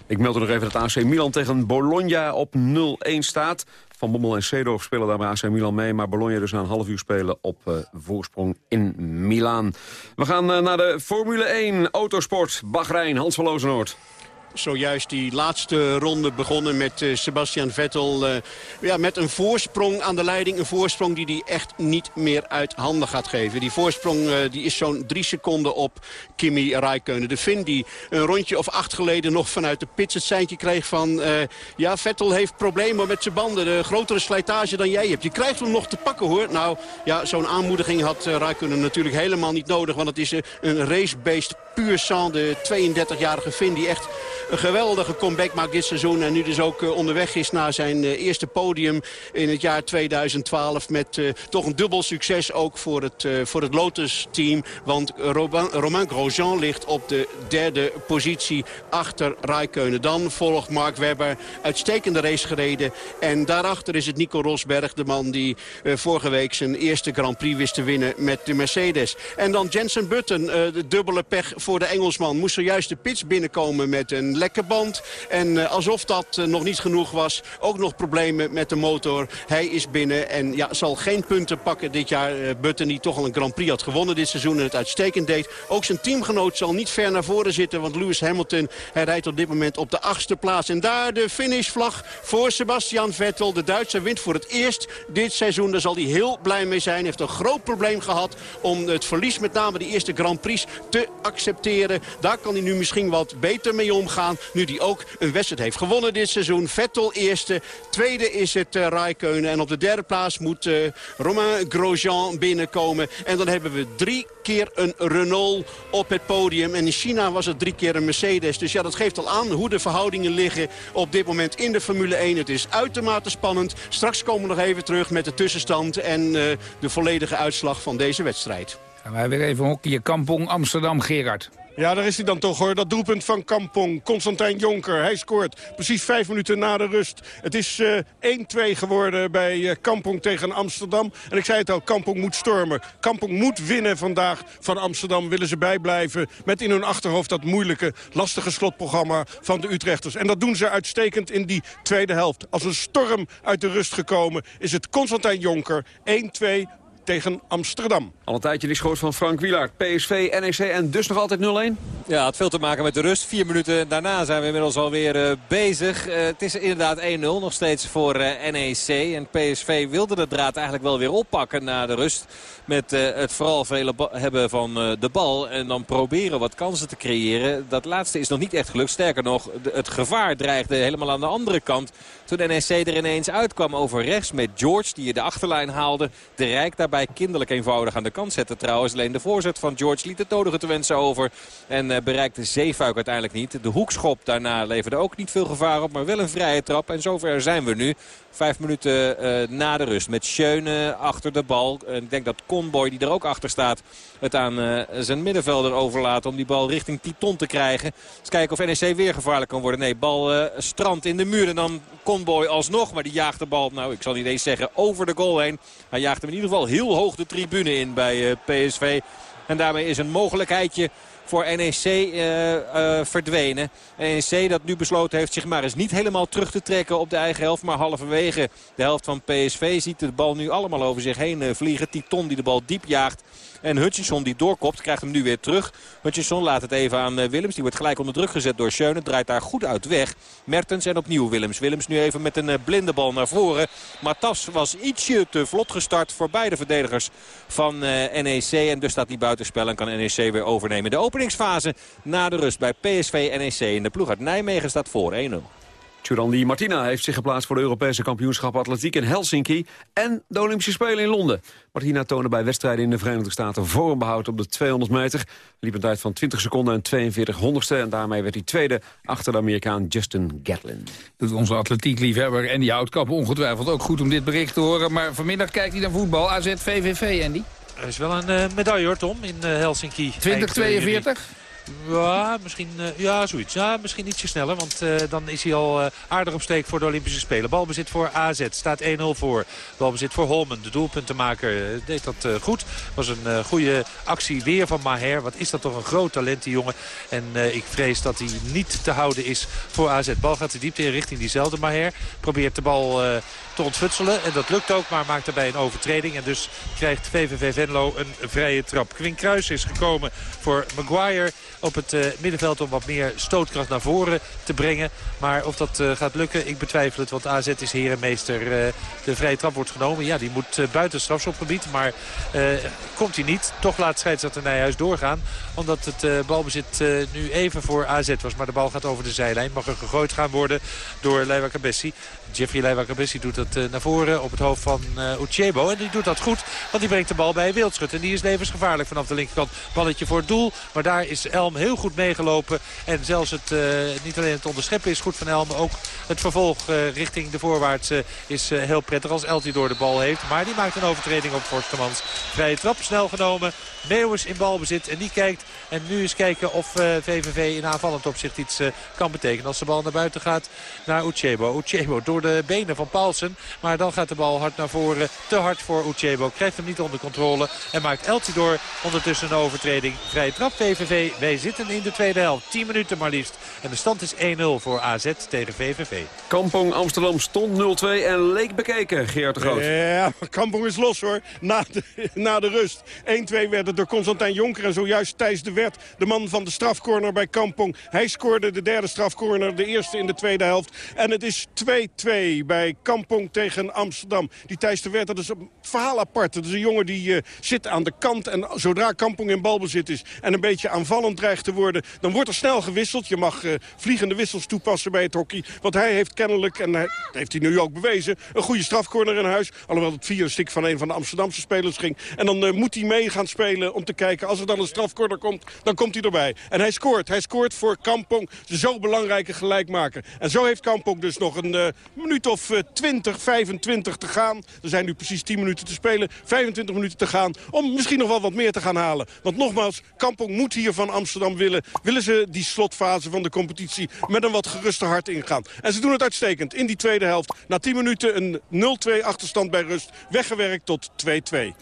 Ik meld er nog even dat AC Milan tegen Bologna op 0-1 staat. Van Bommel en Seedorf spelen daar bij AC Milan mee. Maar Bologna dus na een half uur spelen op uh, voorsprong in Milaan. We gaan uh, naar de Formule 1 Autosport. Bahrein, Hans van Lozenoord zojuist die laatste ronde begonnen met uh, Sebastian Vettel. Uh, ja, met een voorsprong aan de leiding. Een voorsprong die hij echt niet meer uit handen gaat geven. Die voorsprong uh, die is zo'n drie seconden op Kimi Räikkönen. De Finn die een rondje of acht geleden nog vanuit de pits het seintje kreeg van... ja, Vettel heeft problemen met zijn banden. De grotere slijtage dan jij hebt. Je krijgt hem nog te pakken hoor. Nou, ja, zo'n aanmoediging had Räikkönen natuurlijk helemaal niet nodig. Want het is een racebeest puur sang. De 32-jarige Finn die echt een geweldige comeback maakt dit seizoen. En nu dus ook uh, onderweg is naar zijn uh, eerste podium in het jaar 2012. Met uh, toch een dubbel succes ook voor het, voor het Lotus-team. Want Romain Grosjean ligt op de derde positie achter Raikkonen. Dan volgt Mark Webber. Uitstekende race gereden. En daarachter is het Nico Rosberg, de man die vorige week zijn eerste Grand Prix wist te winnen met de Mercedes. En dan Jensen Button, de dubbele pech voor de Engelsman. Moest er juist de pits binnenkomen met een lekke band. En uh, alsof dat uh, nog niet genoeg was, ook nog problemen met de motor. Hij is binnen en ja, zal geen punten pakken dit jaar. Uh, Button die toch al een Grand Prix had gewonnen dit seizoen en het uitstekend deed. Ook zijn teamgenoot zal niet ver naar voren zitten, want Lewis Hamilton hij rijdt op dit moment op de achtste plaats. En daar de finishvlag voor Sebastian Vettel. De Duitser wint voor het eerst dit seizoen. Daar zal hij heel blij mee zijn. Hij heeft een groot probleem gehad om het verlies met name de eerste Grand Prix te accepteren. Daar kan hij nu misschien wat beter mee omgaan. Nu hij ook een wedstrijd heeft gewonnen dit seizoen. Vettel eerste. Tweede is het uh, Raikkonen. En op de derde plaats moet uh, Romain Grosjean binnenkomen. En dan hebben we drie keer een Renault op het podium. En in China was het drie keer een Mercedes. Dus ja, dat geeft al aan hoe de verhoudingen liggen op dit moment in de Formule 1. Het is uitermate spannend. Straks komen we nog even terug met de tussenstand en uh, de volledige uitslag van deze wedstrijd. Gaan wij weer even hockeyen. Kampong Amsterdam, Gerard. Ja, daar is hij dan toch hoor. Dat doelpunt van Kampong. Constantijn Jonker. Hij scoort precies vijf minuten na de rust. Het is uh, 1-2 geworden bij uh, Kampong tegen Amsterdam. En ik zei het al, Kampong moet stormen. Kampong moet winnen vandaag van Amsterdam. Willen ze bijblijven met in hun achterhoofd dat moeilijke, lastige slotprogramma van de Utrechters. En dat doen ze uitstekend in die tweede helft. Als een storm uit de rust gekomen is het Constantijn Jonker 1-2 tegen Amsterdam. Al een tijdje die schoot van Frank Wielaert. PSV, NEC en dus nog altijd 0-1? Ja, het had veel te maken met de rust. Vier minuten daarna zijn we inmiddels alweer uh, bezig. Uh, het is inderdaad 1-0 nog steeds voor uh, NEC. En PSV wilde de draad eigenlijk wel weer oppakken na de rust. Met het vooral vele hebben van de bal. En dan proberen wat kansen te creëren. Dat laatste is nog niet echt gelukt. Sterker nog, het gevaar dreigde helemaal aan de andere kant. Toen NEC er ineens uitkwam over rechts met George. Die de achterlijn haalde. De Rijk daarbij kinderlijk eenvoudig aan de kant zetten trouwens. Alleen de voorzet van George liet het nodige te wensen over. En uh, bereikte Zeefuik uiteindelijk niet. De hoekschop daarna leverde ook niet veel gevaar op. Maar wel een vrije trap. En zover zijn we nu. Vijf minuten uh, na de rust. Met Schöne achter de bal. Ik denk dat Conboy die er ook achter staat. Het aan uh, zijn middenvelder overlaat. Om die bal richting Titon te krijgen. Eens kijken of NEC weer gevaarlijk kan worden. Nee, bal strand in de muur. En dan Conboy alsnog. Maar die jaagt de bal, nou ik zal niet eens zeggen, over de goal heen. Hij jaagt hem in ieder geval heel hoog de tribune in bij uh, PSV. En daarmee is een mogelijkheidje voor NEC uh, uh, verdwenen. NEC dat nu besloten heeft zich maar eens niet helemaal terug te trekken op de eigen helft. Maar halverwege de helft van PSV ziet de bal nu allemaal over zich heen vliegen. Titon die de bal diep jaagt. En Hutchinson die doorkopt krijgt hem nu weer terug. Hutchinson laat het even aan Willems. Die wordt gelijk onder druk gezet door Schöne. Draait daar goed uit weg. Mertens en opnieuw Willems. Willems nu even met een blinde bal naar voren. Matas was ietsje te vlot gestart voor beide verdedigers van NEC. En dus staat die buitenspel en kan NEC weer overnemen. De openingsfase na de rust bij PSV NEC. In de ploeg uit Nijmegen staat voor 1-0. Tjurandi Martina heeft zich geplaatst voor de Europese kampioenschap atletiek in Helsinki en de Olympische Spelen in Londen. Martina toonde bij wedstrijden in de Verenigde Staten vormbehoud op de 200 meter. Liep een tijd van 20 seconden en 42 honderdste en daarmee werd hij tweede achter de Amerikaan Justin Gatlin. Doet onze atletiekliefhebber Andy Houtkap ongetwijfeld ook goed om dit bericht te horen. Maar vanmiddag kijkt hij naar voetbal. AZ VVV, Andy. Er is wel een uh, medaille hoor Tom in uh, Helsinki. 2042? Ja, misschien, uh, ja, zoiets. Ja, misschien ietsje sneller, want uh, dan is hij al uh, aardig op steek voor de Olympische Spelen. Balbezit voor AZ, staat 1-0 voor. Balbezit voor Holmen, de doelpuntenmaker, deed dat goed. Was een goede actie weer van Maher. Wat is dat toch een groot talent, die jongen. En ik vrees dat hij niet te houden is voor AZ. Bal gaat de diepte in richting diezelfde Maher. Probeert de bal te ontfutselen. En dat lukt ook, maar maakt daarbij een overtreding. En dus krijgt VVV Venlo een vrije trap. Quinn Kruis is gekomen voor Maguire op het uh, middenveld om wat meer stootkracht naar voren te brengen. Maar of dat uh, gaat lukken, ik betwijfel het. Want AZ is herenmeester. Uh, de vrije trap wordt genomen. Ja, die moet buiten strafschopgebied. Maar komt hij niet. Toch laat scheidsrechter Nijhuis doorgaan. Omdat het balbezit nu even voor AZ was. Maar de bal gaat over de zijlijn. Mag er gegooid gaan worden door Leiva Cabessi. Jeffrey Leiva Cabessi doet dat naar voren op het hoofd van uh, Uchebo. En die doet dat goed, want die brengt de bal bij Wildschut. En die is levensgevaarlijk vanaf de linkerkant. Balletje voor het doel, maar daar is Elm heel goed meegelopen. En zelfs het, uh, niet alleen het onderscheppen is goed van Elm, ook het vervolg richting de voorwaarts is heel prettig als Eltidoor de bal heeft. Maar die maakt een overtreding op Forstemans. Vrije trap, snel genomen. Meeuwis in balbezit en die kijkt. En nu eens kijken of VVV in aanvallend opzicht iets kan betekenen. Als de bal naar buiten gaat naar Uchebo. Uchebo door de benen van Paulsen. Maar dan gaat de bal hard naar voren. Te hard voor Uchebo. Krijgt hem niet onder controle. En maakt Eltidoor ondertussen een overtreding. Vrije trap VVV. Wij zitten in de tweede helft. 10 minuten maar liefst. En de stand is 1-0 voor AZ tegen VVV. Kampong Amsterdam stond 0-2 en leek bekeken. Geert de Groot. Ja, Kampong is los hoor. Na de, na de rust. 1-2 werd het door Constantijn Jonker. En zojuist Thijs de Wert, de man van de strafcorner bij Kampong. Hij scoorde de derde strafcorner. De eerste in de tweede helft. En het is 2-2 bij Kampong tegen Amsterdam. Die Thijs de Wert, dat is een verhaal apart. Dat is een jongen die eh, zit aan de kant. En zodra Kampong in balbezit is en een beetje aanvallend dreigt te worden... dan wordt er snel gewisseld. Je mag eh, vliegende wissels toepassen bij het hockey. Want hij heeft kennelijk, en hij, heeft hij nu ook bewezen... een goede strafcorner in huis. Alhoewel het via een stik van een van de Amsterdamse spelers ging. En dan eh, moet hij mee gaan spelen om te kijken. Als er dan een strafcorner komt, dan komt hij erbij. En hij scoort. Hij scoort voor Kampong. Zo belangrijke gelijkmaker. En zo heeft Kampong dus nog een minuut of 20, 25 te gaan. Er zijn nu precies 10 minuten te spelen. 25 minuten te gaan om misschien nog wel wat meer te gaan halen. Want nogmaals, Kampong moet hier van Amsterdam willen. Willen ze die slotfase van de competitie met een wat geruster hart ingaan. En ze doen het uitstekend in die tweede helft. Na 10 minuten een 0-2 achterstand bij rust. Weggewerkt tot 2-2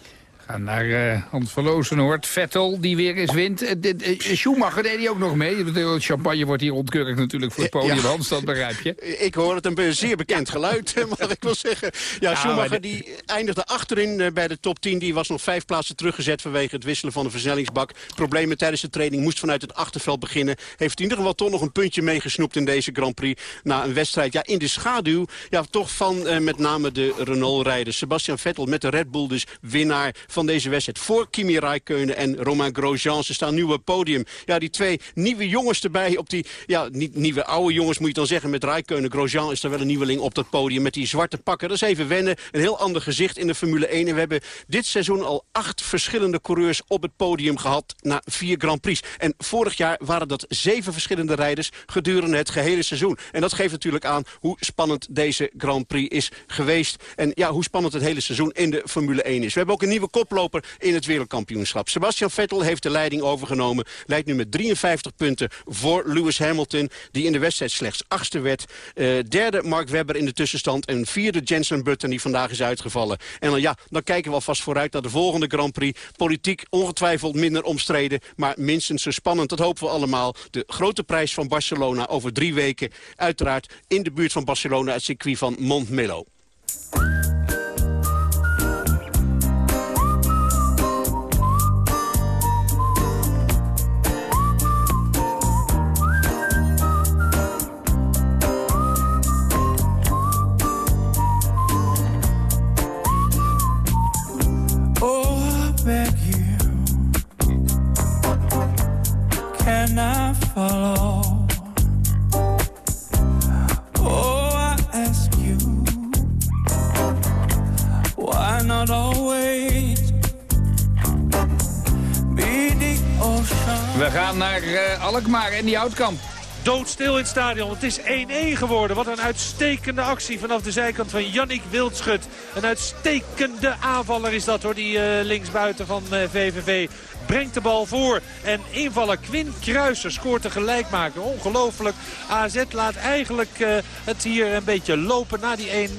gaan naar uh, Hans van. Vettel, die weer eens wint. Uh, uh, Schumacher deed hij ook nog mee. De champagne wordt hier ontkurkt natuurlijk voor het podium. Ja. Hans, dat begrijp je. Ik hoor het een zeer bekend geluid, mag ik wel zeggen. Ja, Schumacher die eindigde achterin bij de top 10. Die was nog vijf plaatsen teruggezet vanwege het wisselen van de versnellingsbak. Problemen tijdens de training, moest vanuit het achterveld beginnen. Heeft in ieder geval toch nog een puntje meegesnoept in deze Grand Prix. Na een wedstrijd ja, in de schaduw ja, toch van met name de Renault-rijders. Sebastian Vettel met de Red Bull dus winnaar van van deze wedstrijd. Voor Kimi Räikkönen en Romain Grosjean. Ze staan nu op het podium. Ja, die twee nieuwe jongens erbij. Op die, ja, niet nieuwe oude jongens moet je dan zeggen. Met Räikkönen. Grosjean is er wel een nieuweling op dat podium. Met die zwarte pakken. Dat is even wennen. Een heel ander gezicht in de Formule 1. En we hebben dit seizoen al acht verschillende coureurs op het podium gehad. Na vier Grand Prix. En vorig jaar waren dat zeven verschillende rijders gedurende het gehele seizoen. En dat geeft natuurlijk aan hoe spannend deze Grand Prix is geweest. En ja, hoe spannend het hele seizoen in de Formule 1 is. We hebben ook een nieuwe kop in het wereldkampioenschap. Sebastian Vettel heeft de leiding overgenomen. Leidt nu met 53 punten voor Lewis Hamilton... die in de wedstrijd slechts achtste werd. Uh, derde Mark Webber in de tussenstand. En vierde Jensen Button die vandaag is uitgevallen. En dan, ja, dan kijken we alvast vooruit naar de volgende Grand Prix. Politiek ongetwijfeld minder omstreden, maar minstens zo spannend. Dat hopen we allemaal. De grote prijs van Barcelona over drie weken. Uiteraard in de buurt van Barcelona, het circuit van Montmelo. Can I follow? Oh, I ask you, why not always be the ocean? We gaan naar uh, Alkmaar en die Oudkamp. Doodstil in het stadion. Het is 1-1 geworden. Wat een uitstekende actie vanaf de zijkant van Yannick Wildschut. Een uitstekende aanvaller is dat hoor, die uh, linksbuiten van uh, VVV brengt de bal voor. En invaller Quinn Kruiser scoort de gelijkmaker. Ongelooflijk. AZ laat eigenlijk uh, het hier een beetje lopen na die 1-0.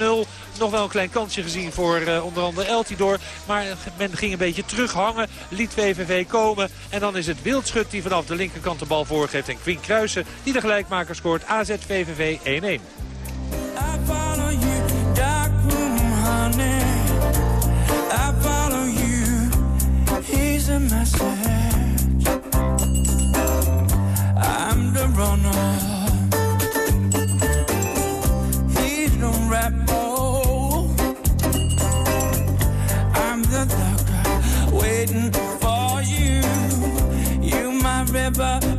Nog wel een klein kansje gezien voor uh, onder andere Eltidoor. Maar men ging een beetje terughangen. Liet VVV komen. En dan is het Wildschut die vanaf de linkerkant de bal voorgeeft. En Quinn Kruiser die de gelijkmaker scoort. AZ VVV 1-1. He's a message. I'm the runner. He's the rebel. I'm the waiting for you. You my river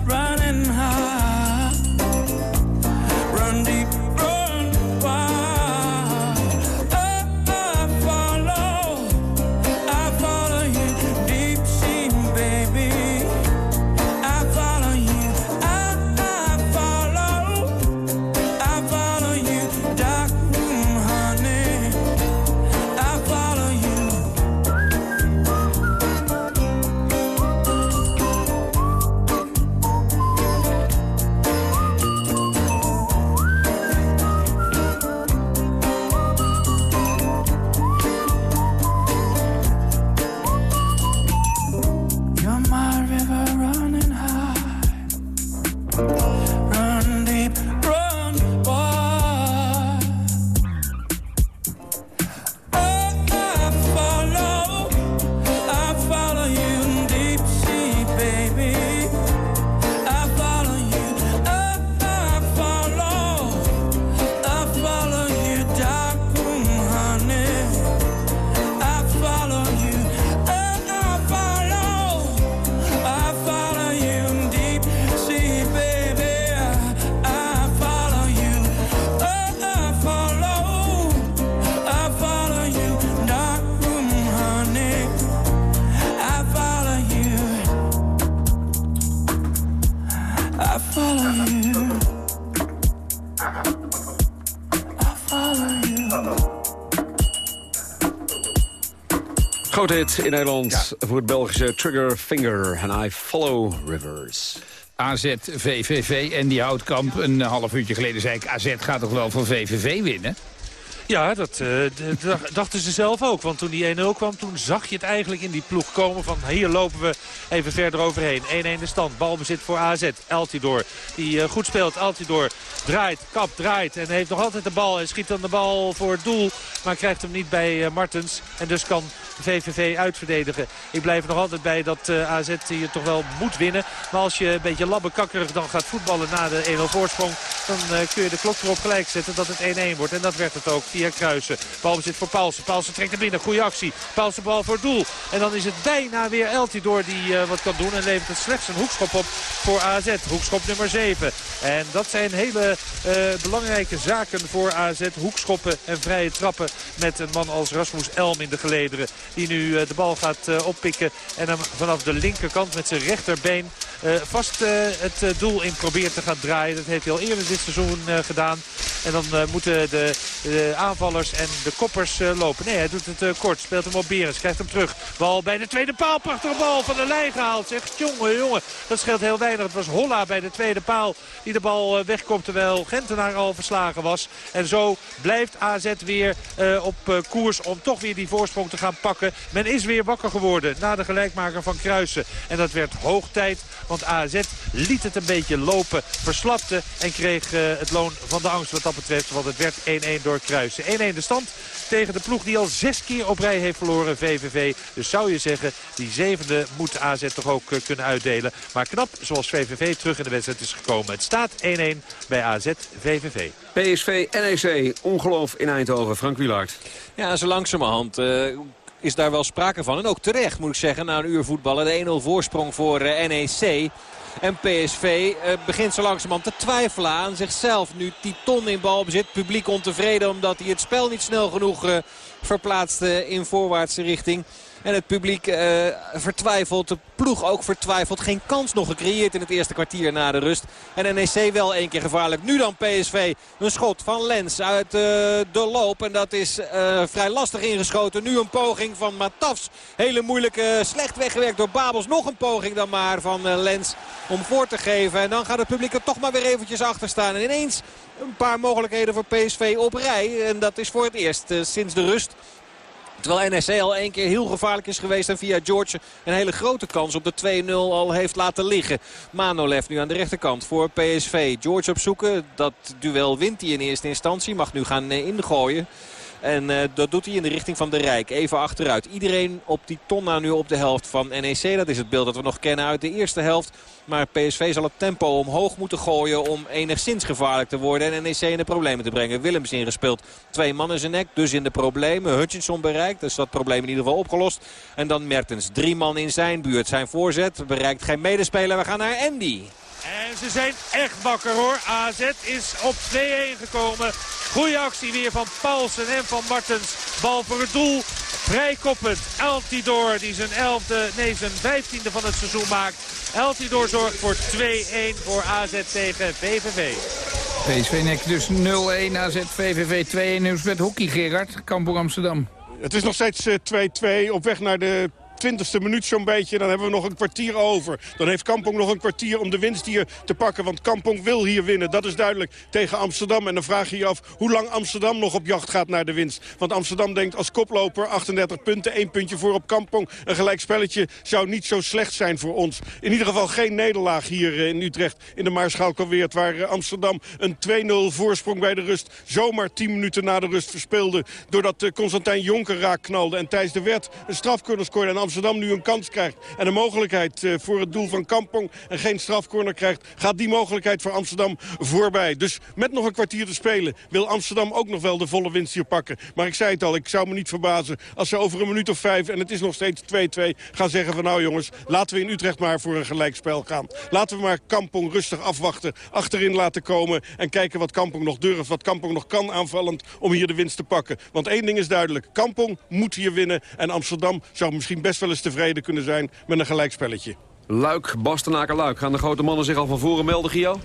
Grote hit in Nederland voor het Belgische Trigger Finger. En I Follow Rivers. AZ, VVV en die Houtkamp. Een half uurtje geleden zei ik, AZ gaat toch wel van VVV winnen? Ja, dat eh, dachten ze zelf ook. Want toen die 1-0 kwam, toen zag je het eigenlijk in die ploeg komen. Van hier lopen we even verder overheen. 1-1 de stand. Balbezit voor AZ. Altidor. Die eh, goed speelt. Altidor draait, kap, draait. En heeft nog altijd de bal. En schiet dan de bal voor het doel. Maar krijgt hem niet bij eh, Martens. En dus kan VVV uitverdedigen. Ik blijf nog altijd bij dat AZ hier toch wel moet winnen. Maar als je een beetje labbekakkerig dan gaat voetballen na de 1-0 voorsprong... dan kun je de klok erop gelijk zetten dat het 1-1 wordt. En dat werd het ook via Kruisen. Balbezit voor Paulsen. Paulsen trekt hem binnen. Goede actie. Paulsen bal voor doel. En dan is het bijna weer Eltidoor die eh, wat kan doen. En levert het slechts een hoekschop op voor AZ. Hoekschop nummer 7. En dat zijn hele eh, belangrijke zaken voor AZ. Hoekschoppen en vrije trappen met een man als Rasmus Elm in de gelederen. Die nu eh, de bal gaat oppikken. En hem vanaf de linkerkant met zijn rechterbeen vast het doel in probeert te gaan draaien. Dat heeft hij al eerder dit seizoen gedaan. En dan moeten de, de aanvallers en de koppers eh, lopen. Nee, hij doet het eh, kort. Speelt hem op Berens. Krijgt hem terug. Bal bij de tweede paal. Prachtige bal van de lijn gehaald. Zegt jongen, jongen. Dat scheelt heel weinig. Het was Holla bij de tweede paal die de bal eh, wegkomt. Terwijl Gentenaar al verslagen was. En zo blijft AZ weer op koers om toch weer die voorsprong te gaan pakken. Men is weer wakker geworden na de gelijkmaker van Kruisen. En dat werd hoog tijd. Want AZ liet het een beetje lopen. Verslapte en kreeg het loon van de angst wat dat betreft. Want het werd 1-1 door Kruisen. 1-1 de stand tegen de ploeg die al zes keer op rij heeft verloren, VVV. Dus zou je zeggen, die zevende moet AZ toch ook eh, kunnen uitdelen. Maar knap zoals VVV terug in de wedstrijd is gekomen. Het staat 1-1 bij AZ VVV. PSV NEC, ongeloof in Eindhoven. Frank Wielaert. Ja, zo langzamerhand eh, is daar wel sprake van. En ook terecht, moet ik zeggen, na een uur voetballen. De 1-0 voorsprong voor eh, NEC. En PSV eh, begint zo langzamerhand te twijfelen aan zichzelf. Nu Titon in balbezit. Publiek ontevreden omdat hij het spel niet snel genoeg eh, verplaatst eh, in voorwaartse richting. En het publiek eh, vertwijfelt, de ploeg ook vertwijfelt. Geen kans nog gecreëerd in het eerste kwartier na de rust. En NEC wel één keer gevaarlijk. Nu dan PSV. Een schot van Lens uit eh, de loop. En dat is eh, vrij lastig ingeschoten. Nu een poging van Matafs. Hele moeilijke, slecht weggewerkt door Babels. Nog een poging dan maar van Lens om voor te geven. En dan gaat het publiek er toch maar weer eventjes achter staan. En ineens een paar mogelijkheden voor PSV op rij. En dat is voor het eerst sinds de rust. Terwijl NEC al één keer heel gevaarlijk is geweest. En via George een hele grote kans op de 2-0 al heeft laten liggen. Manolev nu aan de rechterkant voor PSV. George op zoeken. Dat duel wint hij in eerste instantie. Mag nu gaan eh, ingooien. En uh, dat doet hij in de richting van de Rijk. Even achteruit. Iedereen op die tonna nu op de helft van NEC. Dat is het beeld dat we nog kennen uit de eerste helft. Maar PSV zal het tempo omhoog moeten gooien om enigszins gevaarlijk te worden. En NEC in de problemen te brengen. Willems ingespeeld. Twee man in zijn nek, dus in de problemen. Hutchinson bereikt, dus dat probleem in ieder geval opgelost. En dan Mertens, drie man in zijn buurt. Zijn voorzet bereikt geen medespeler. We gaan naar Andy. En ze zijn echt wakker hoor. AZ is op 2-1 gekomen. Goeie actie weer van Paulsen en van Martens. Bal voor het doel. Vrijkoppend. Altidor die zijn elfde, nee zijn vijftiende van het seizoen maakt. Altidor zorgt voor 2-1 voor AZ tegen VVV. PSV nek dus 0-1, AZ VVV 2-1. Nieuws met hockey, Gerard. Kampong Amsterdam. Het is nog steeds eh, 2-2 op weg naar de twintigste minuut zo'n beetje. Dan hebben we nog een kwartier over. Dan heeft Kampong nog een kwartier om de winst hier te pakken. Want Kampong wil hier winnen. Dat is duidelijk tegen Amsterdam. En dan vraag je je af hoe lang Amsterdam nog op jacht gaat naar de winst. Want Amsterdam denkt als koploper 38 punten. één puntje voor op Kampong. Een gelijk spelletje zou niet zo slecht zijn voor ons. In ieder geval geen nederlaag hier eh, in Utrecht. In de Maarschalkerweert. Waar eh, Amsterdam een 2-0 voorsprong bij de rust. Zomaar 10 minuten na de rust verspeelde. Doordat eh, Constantijn Jonker raak knalde. En Thijs de Wet een strafcorner scoorde. En Amsterdam nu een kans krijgt en een mogelijkheid eh, voor het doel van Kampong en geen strafcorner krijgt, gaat die mogelijkheid voor Amsterdam voorbij. Dus met nog een kwartier te spelen wil Amsterdam ook nog wel de volle winst hier pakken. Maar ik zei het al, ik zou me niet verbazen als ze over een minuut of vijf, en het is nog steeds 2-2, gaan zeggen van nou jongens, laten we in Utrecht maar voor een gelijkspel gaan. Laten we maar Kampong rustig afwachten, achterin laten komen en kijken wat Kampong nog durft, wat Kampong nog kan aanvallend om hier de winst te pakken. Want één ding is duidelijk, Kampong moet hier winnen en Amsterdam zou misschien best wel eens tevreden kunnen zijn met een gelijkspelletje. Luik, Bastenaken, Luik. Gaan de grote mannen zich al van voren melden, Gio?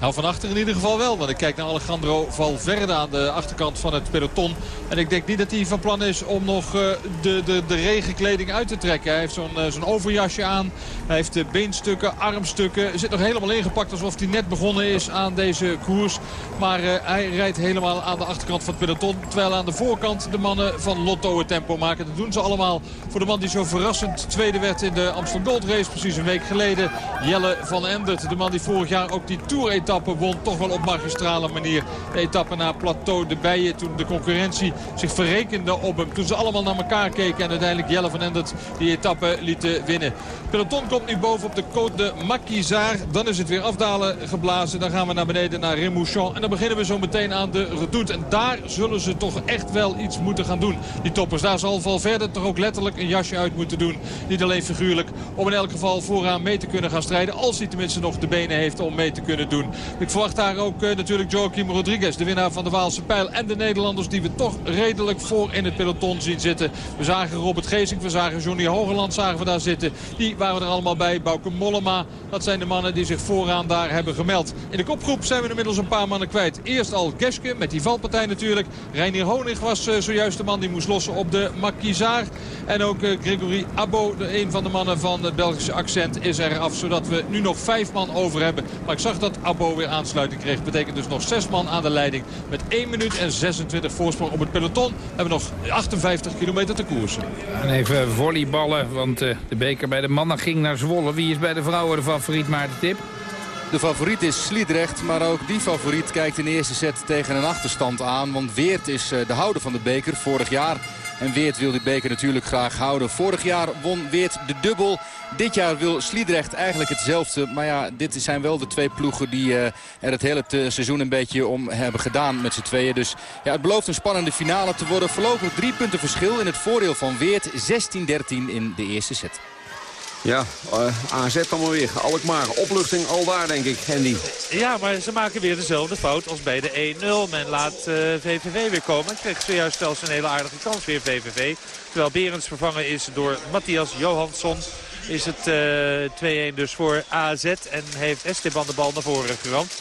Nou, van achter in ieder geval wel. Want ik kijk naar Alejandro Valverde aan de achterkant van het peloton. En ik denk niet dat hij van plan is om nog uh, de, de, de regenkleding uit te trekken. Hij heeft zo'n uh, zo'n overjasje aan. Hij heeft de beenstukken, armstukken. Zit nog helemaal ingepakt alsof hij net begonnen is aan deze koers. Maar hij rijdt helemaal aan de achterkant van het peloton. Terwijl aan de voorkant de mannen van Lotto het tempo maken. Dat doen ze allemaal voor de man die zo verrassend tweede werd in de Amsterdam Gold Race. Precies een week geleden. Jelle van Endert. De man die vorig jaar ook die Tour-etappe won. Toch wel op magistrale manier. De etappe naar Plateau de Bijen. Toen de concurrentie zich verrekende op hem. Toen ze allemaal naar elkaar keken. En uiteindelijk Jelle van Endert die etappe lieten winnen. Peloton komt nu boven op de Côte de Maquisard. Dan is het weer afdalen geblazen. Dan gaan we naar beneden naar Remouchon. En dan beginnen we zo meteen aan de redoute. En daar zullen ze toch echt wel iets moeten gaan doen. Die toppers. Daar zal Valverde toch ook letterlijk een jasje uit moeten doen. Niet alleen figuurlijk. Om in elk geval vooraan mee te kunnen gaan strijden. Als hij tenminste nog de benen heeft om mee te kunnen doen. Ik verwacht daar ook uh, natuurlijk Joaquim Rodriguez. De winnaar van de Waalse Pijl. En de Nederlanders die we toch redelijk voor in het peloton zien zitten. We zagen Robert Geesink. We zagen Johnny Hogeland zagen we daar zitten. Die waren er allemaal bij. Bouke Mollema. Dat zijn de mannen die zich vooraan daar hebben gemeld. In de kopgroep zijn we inmiddels een paar mannen kwijt. Eerst al Geske met die valpartij natuurlijk. Reinier Honig was uh, zojuist de man die moest lossen op de Maquisard. En ook uh, Gregory Abo, een van de mannen van het Belgische accent, is er af. Zodat we nu nog vijf man over hebben. Maar ik zag dat Abo weer aansluiting kreeg. Betekent dus nog zes man aan de leiding. Met 1 minuut en 26 voorsprong op het peloton. Hebben we nog 58 kilometer te koersen. En even volleyballen, want uh, de beker bij de mannen ging naar Zwolle. Wie is bij de vrouwen de favoriet, maar de tip? De favoriet is Sliedrecht, maar ook die favoriet kijkt in de eerste set tegen een achterstand aan. Want Weert is de houder van de beker vorig jaar. En Weert wil die beker natuurlijk graag houden. Vorig jaar won Weert de dubbel. Dit jaar wil Sliedrecht eigenlijk hetzelfde. Maar ja, dit zijn wel de twee ploegen die uh, er het hele seizoen een beetje om hebben gedaan met z'n tweeën. Dus ja, het belooft een spannende finale te worden. Voorlopig drie punten verschil in het voordeel van Weert. 16-13 in de eerste set. Ja, uh, AZ allemaal weer. Alkmaar. Opluchting al daar, denk ik, Andy. Ja, maar ze maken weer dezelfde fout als bij de 1-0. Men laat VVV weer komen. En kreeg zojuist zelfs een hele aardige kans weer VVV. Terwijl Berends vervangen is door Matthias Johansson. Is het uh, 2-1 dus voor AZ. En heeft Esteban de bal naar voren geramd.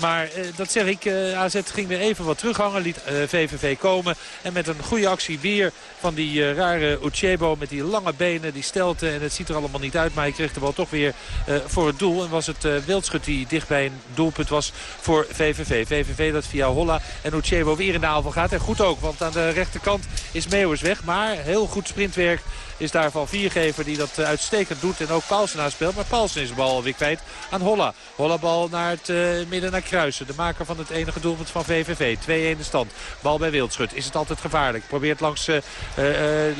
Maar uh, dat zeg ik, uh, AZ ging weer even wat terughangen, liet VVV komen. En met een goede actie weer van die rare Uchebo met die lange benen, die stelte. En het ziet er allemaal niet uit, maar hij kreeg de bal toch weer voor het doel. En was het Wildschut die dicht bij een doelpunt was voor VVV. VVV dat via Holla en Uchebo weer in de aanval gaat. En goed ook, want aan de rechterkant is Meeuwers weg. Maar heel goed sprintwerk is daar van Viergever die dat uitstekend doet. En ook Paulsen aanspeelt. Maar Paulsen is de bal alweer kwijt aan Holla. Holla bal naar het midden naar Kruisen. De maker van het enige doelpunt van VVV. 2-1 de stand. Bal bij Wildschut. Is het altijd gevaarlijk. Probeert langs, uh, uh,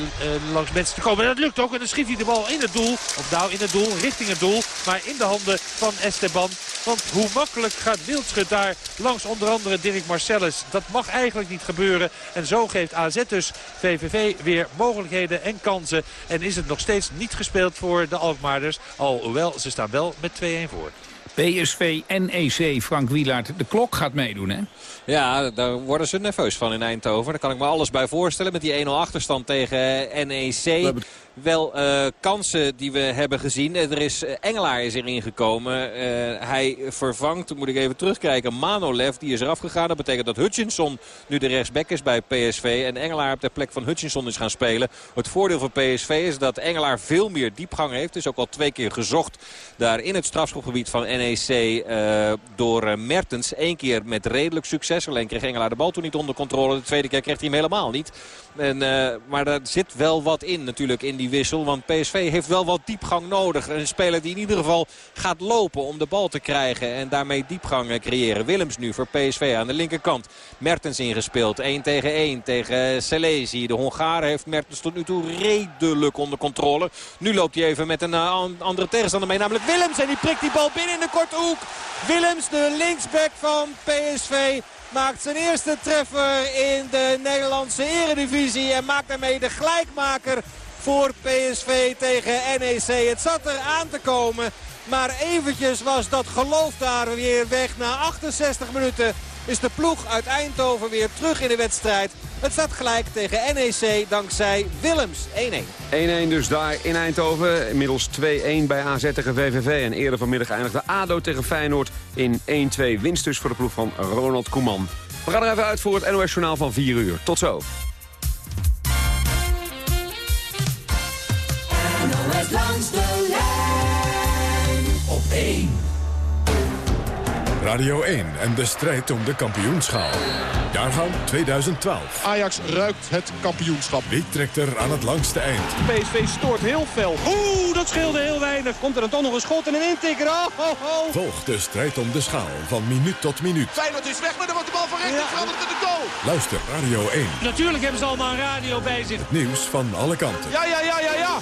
langs mensen te komen. En dat lukt ook. En dan schiet hij de bal in het doel. Of nou in het doel. Richting het doel. Maar in de handen van Esteban. Want hoe makkelijk gaat Wildschut daar langs onder andere Dirk Marcellus. Dat mag eigenlijk niet gebeuren. En zo geeft AZ dus VVV weer mogelijkheden en kansen. En is het nog steeds niet gespeeld voor de Alkmaarders. Alhoewel ze staan wel met 2-1 voor. PSV NEC, Frank Wielaert. De klok gaat meedoen, hè? Ja, daar worden ze nerveus van in Eindhoven. Daar kan ik me alles bij voorstellen met die 1-0 achterstand tegen NEC wel uh, kansen die we hebben gezien. Er is, Engelaar is erin gekomen. Uh, hij vervangt, moet ik even terugkijken, Manolev. Die is eraf gegaan. Dat betekent dat Hutchinson nu de rechtsback is bij PSV. En Engelaar op de plek van Hutchinson is gaan spelen. Het voordeel van PSV is dat Engelaar veel meer diepgang heeft. Is ook al twee keer gezocht daar in het strafschopgebied van NEC door Mertens. Eén keer met redelijk succes. Alleen kreeg Engelaar de bal toen niet onder controle. De tweede keer kreeg hij hem helemaal niet. En, maar daar zit wel wat in natuurlijk in die wissel. Want PSV heeft wel wat diepgang nodig. Een speler die in ieder geval gaat lopen om de bal te krijgen. En daarmee diepgang creëren. Willems nu voor PSV aan de linkerkant. Mertens ingespeeld. 1 tegen 1 tegen Selezi. De Hongaren heeft Mertens tot nu toe redelijk onder controle. Nu loopt hij even met een uh, andere tegenstander mee. Namelijk Willems. En die prikt die bal binnen in de korte hoek. Willems, de linksback van PSV maakt zijn eerste treffer in de Nederlandse eredivisie. En maakt daarmee de gelijkmaker voor PSV tegen NEC. Het zat er aan te komen. Maar eventjes was dat geloof daar weer weg. Na 68 minuten is de ploeg uit Eindhoven weer terug in de wedstrijd. Het staat gelijk tegen NEC dankzij Willems 1-1. 1-1 dus daar in Eindhoven. Inmiddels 2-1 bij AZ tegen VVV. En eerder vanmiddag eindigde ADO tegen Feyenoord in 1-2 winst dus voor de ploeg van Ronald Koeman. We gaan er even uit voor het NOS Journaal van 4 uur. Tot zo. NOS langs de lijn op 1. Radio 1 en de strijd om de kampioenschaal. Jaargang 2012. Ajax ruikt het kampioenschap. Wie trekt er aan het langste eind? PSV stoort heel fel. Oeh, dat scheelde heel weinig. Komt er dan toch nog een schot en een intikker. Oh, oh, oh. Volg de strijd om de schaal van minuut tot minuut. Feyenoord is weg, maar dan wordt de bal van rechts Ja. veranderd in de goal. Luister Radio 1. Natuurlijk hebben ze allemaal een radio bij zich. Nieuws van alle kanten. Ja, ja, ja, ja, ja.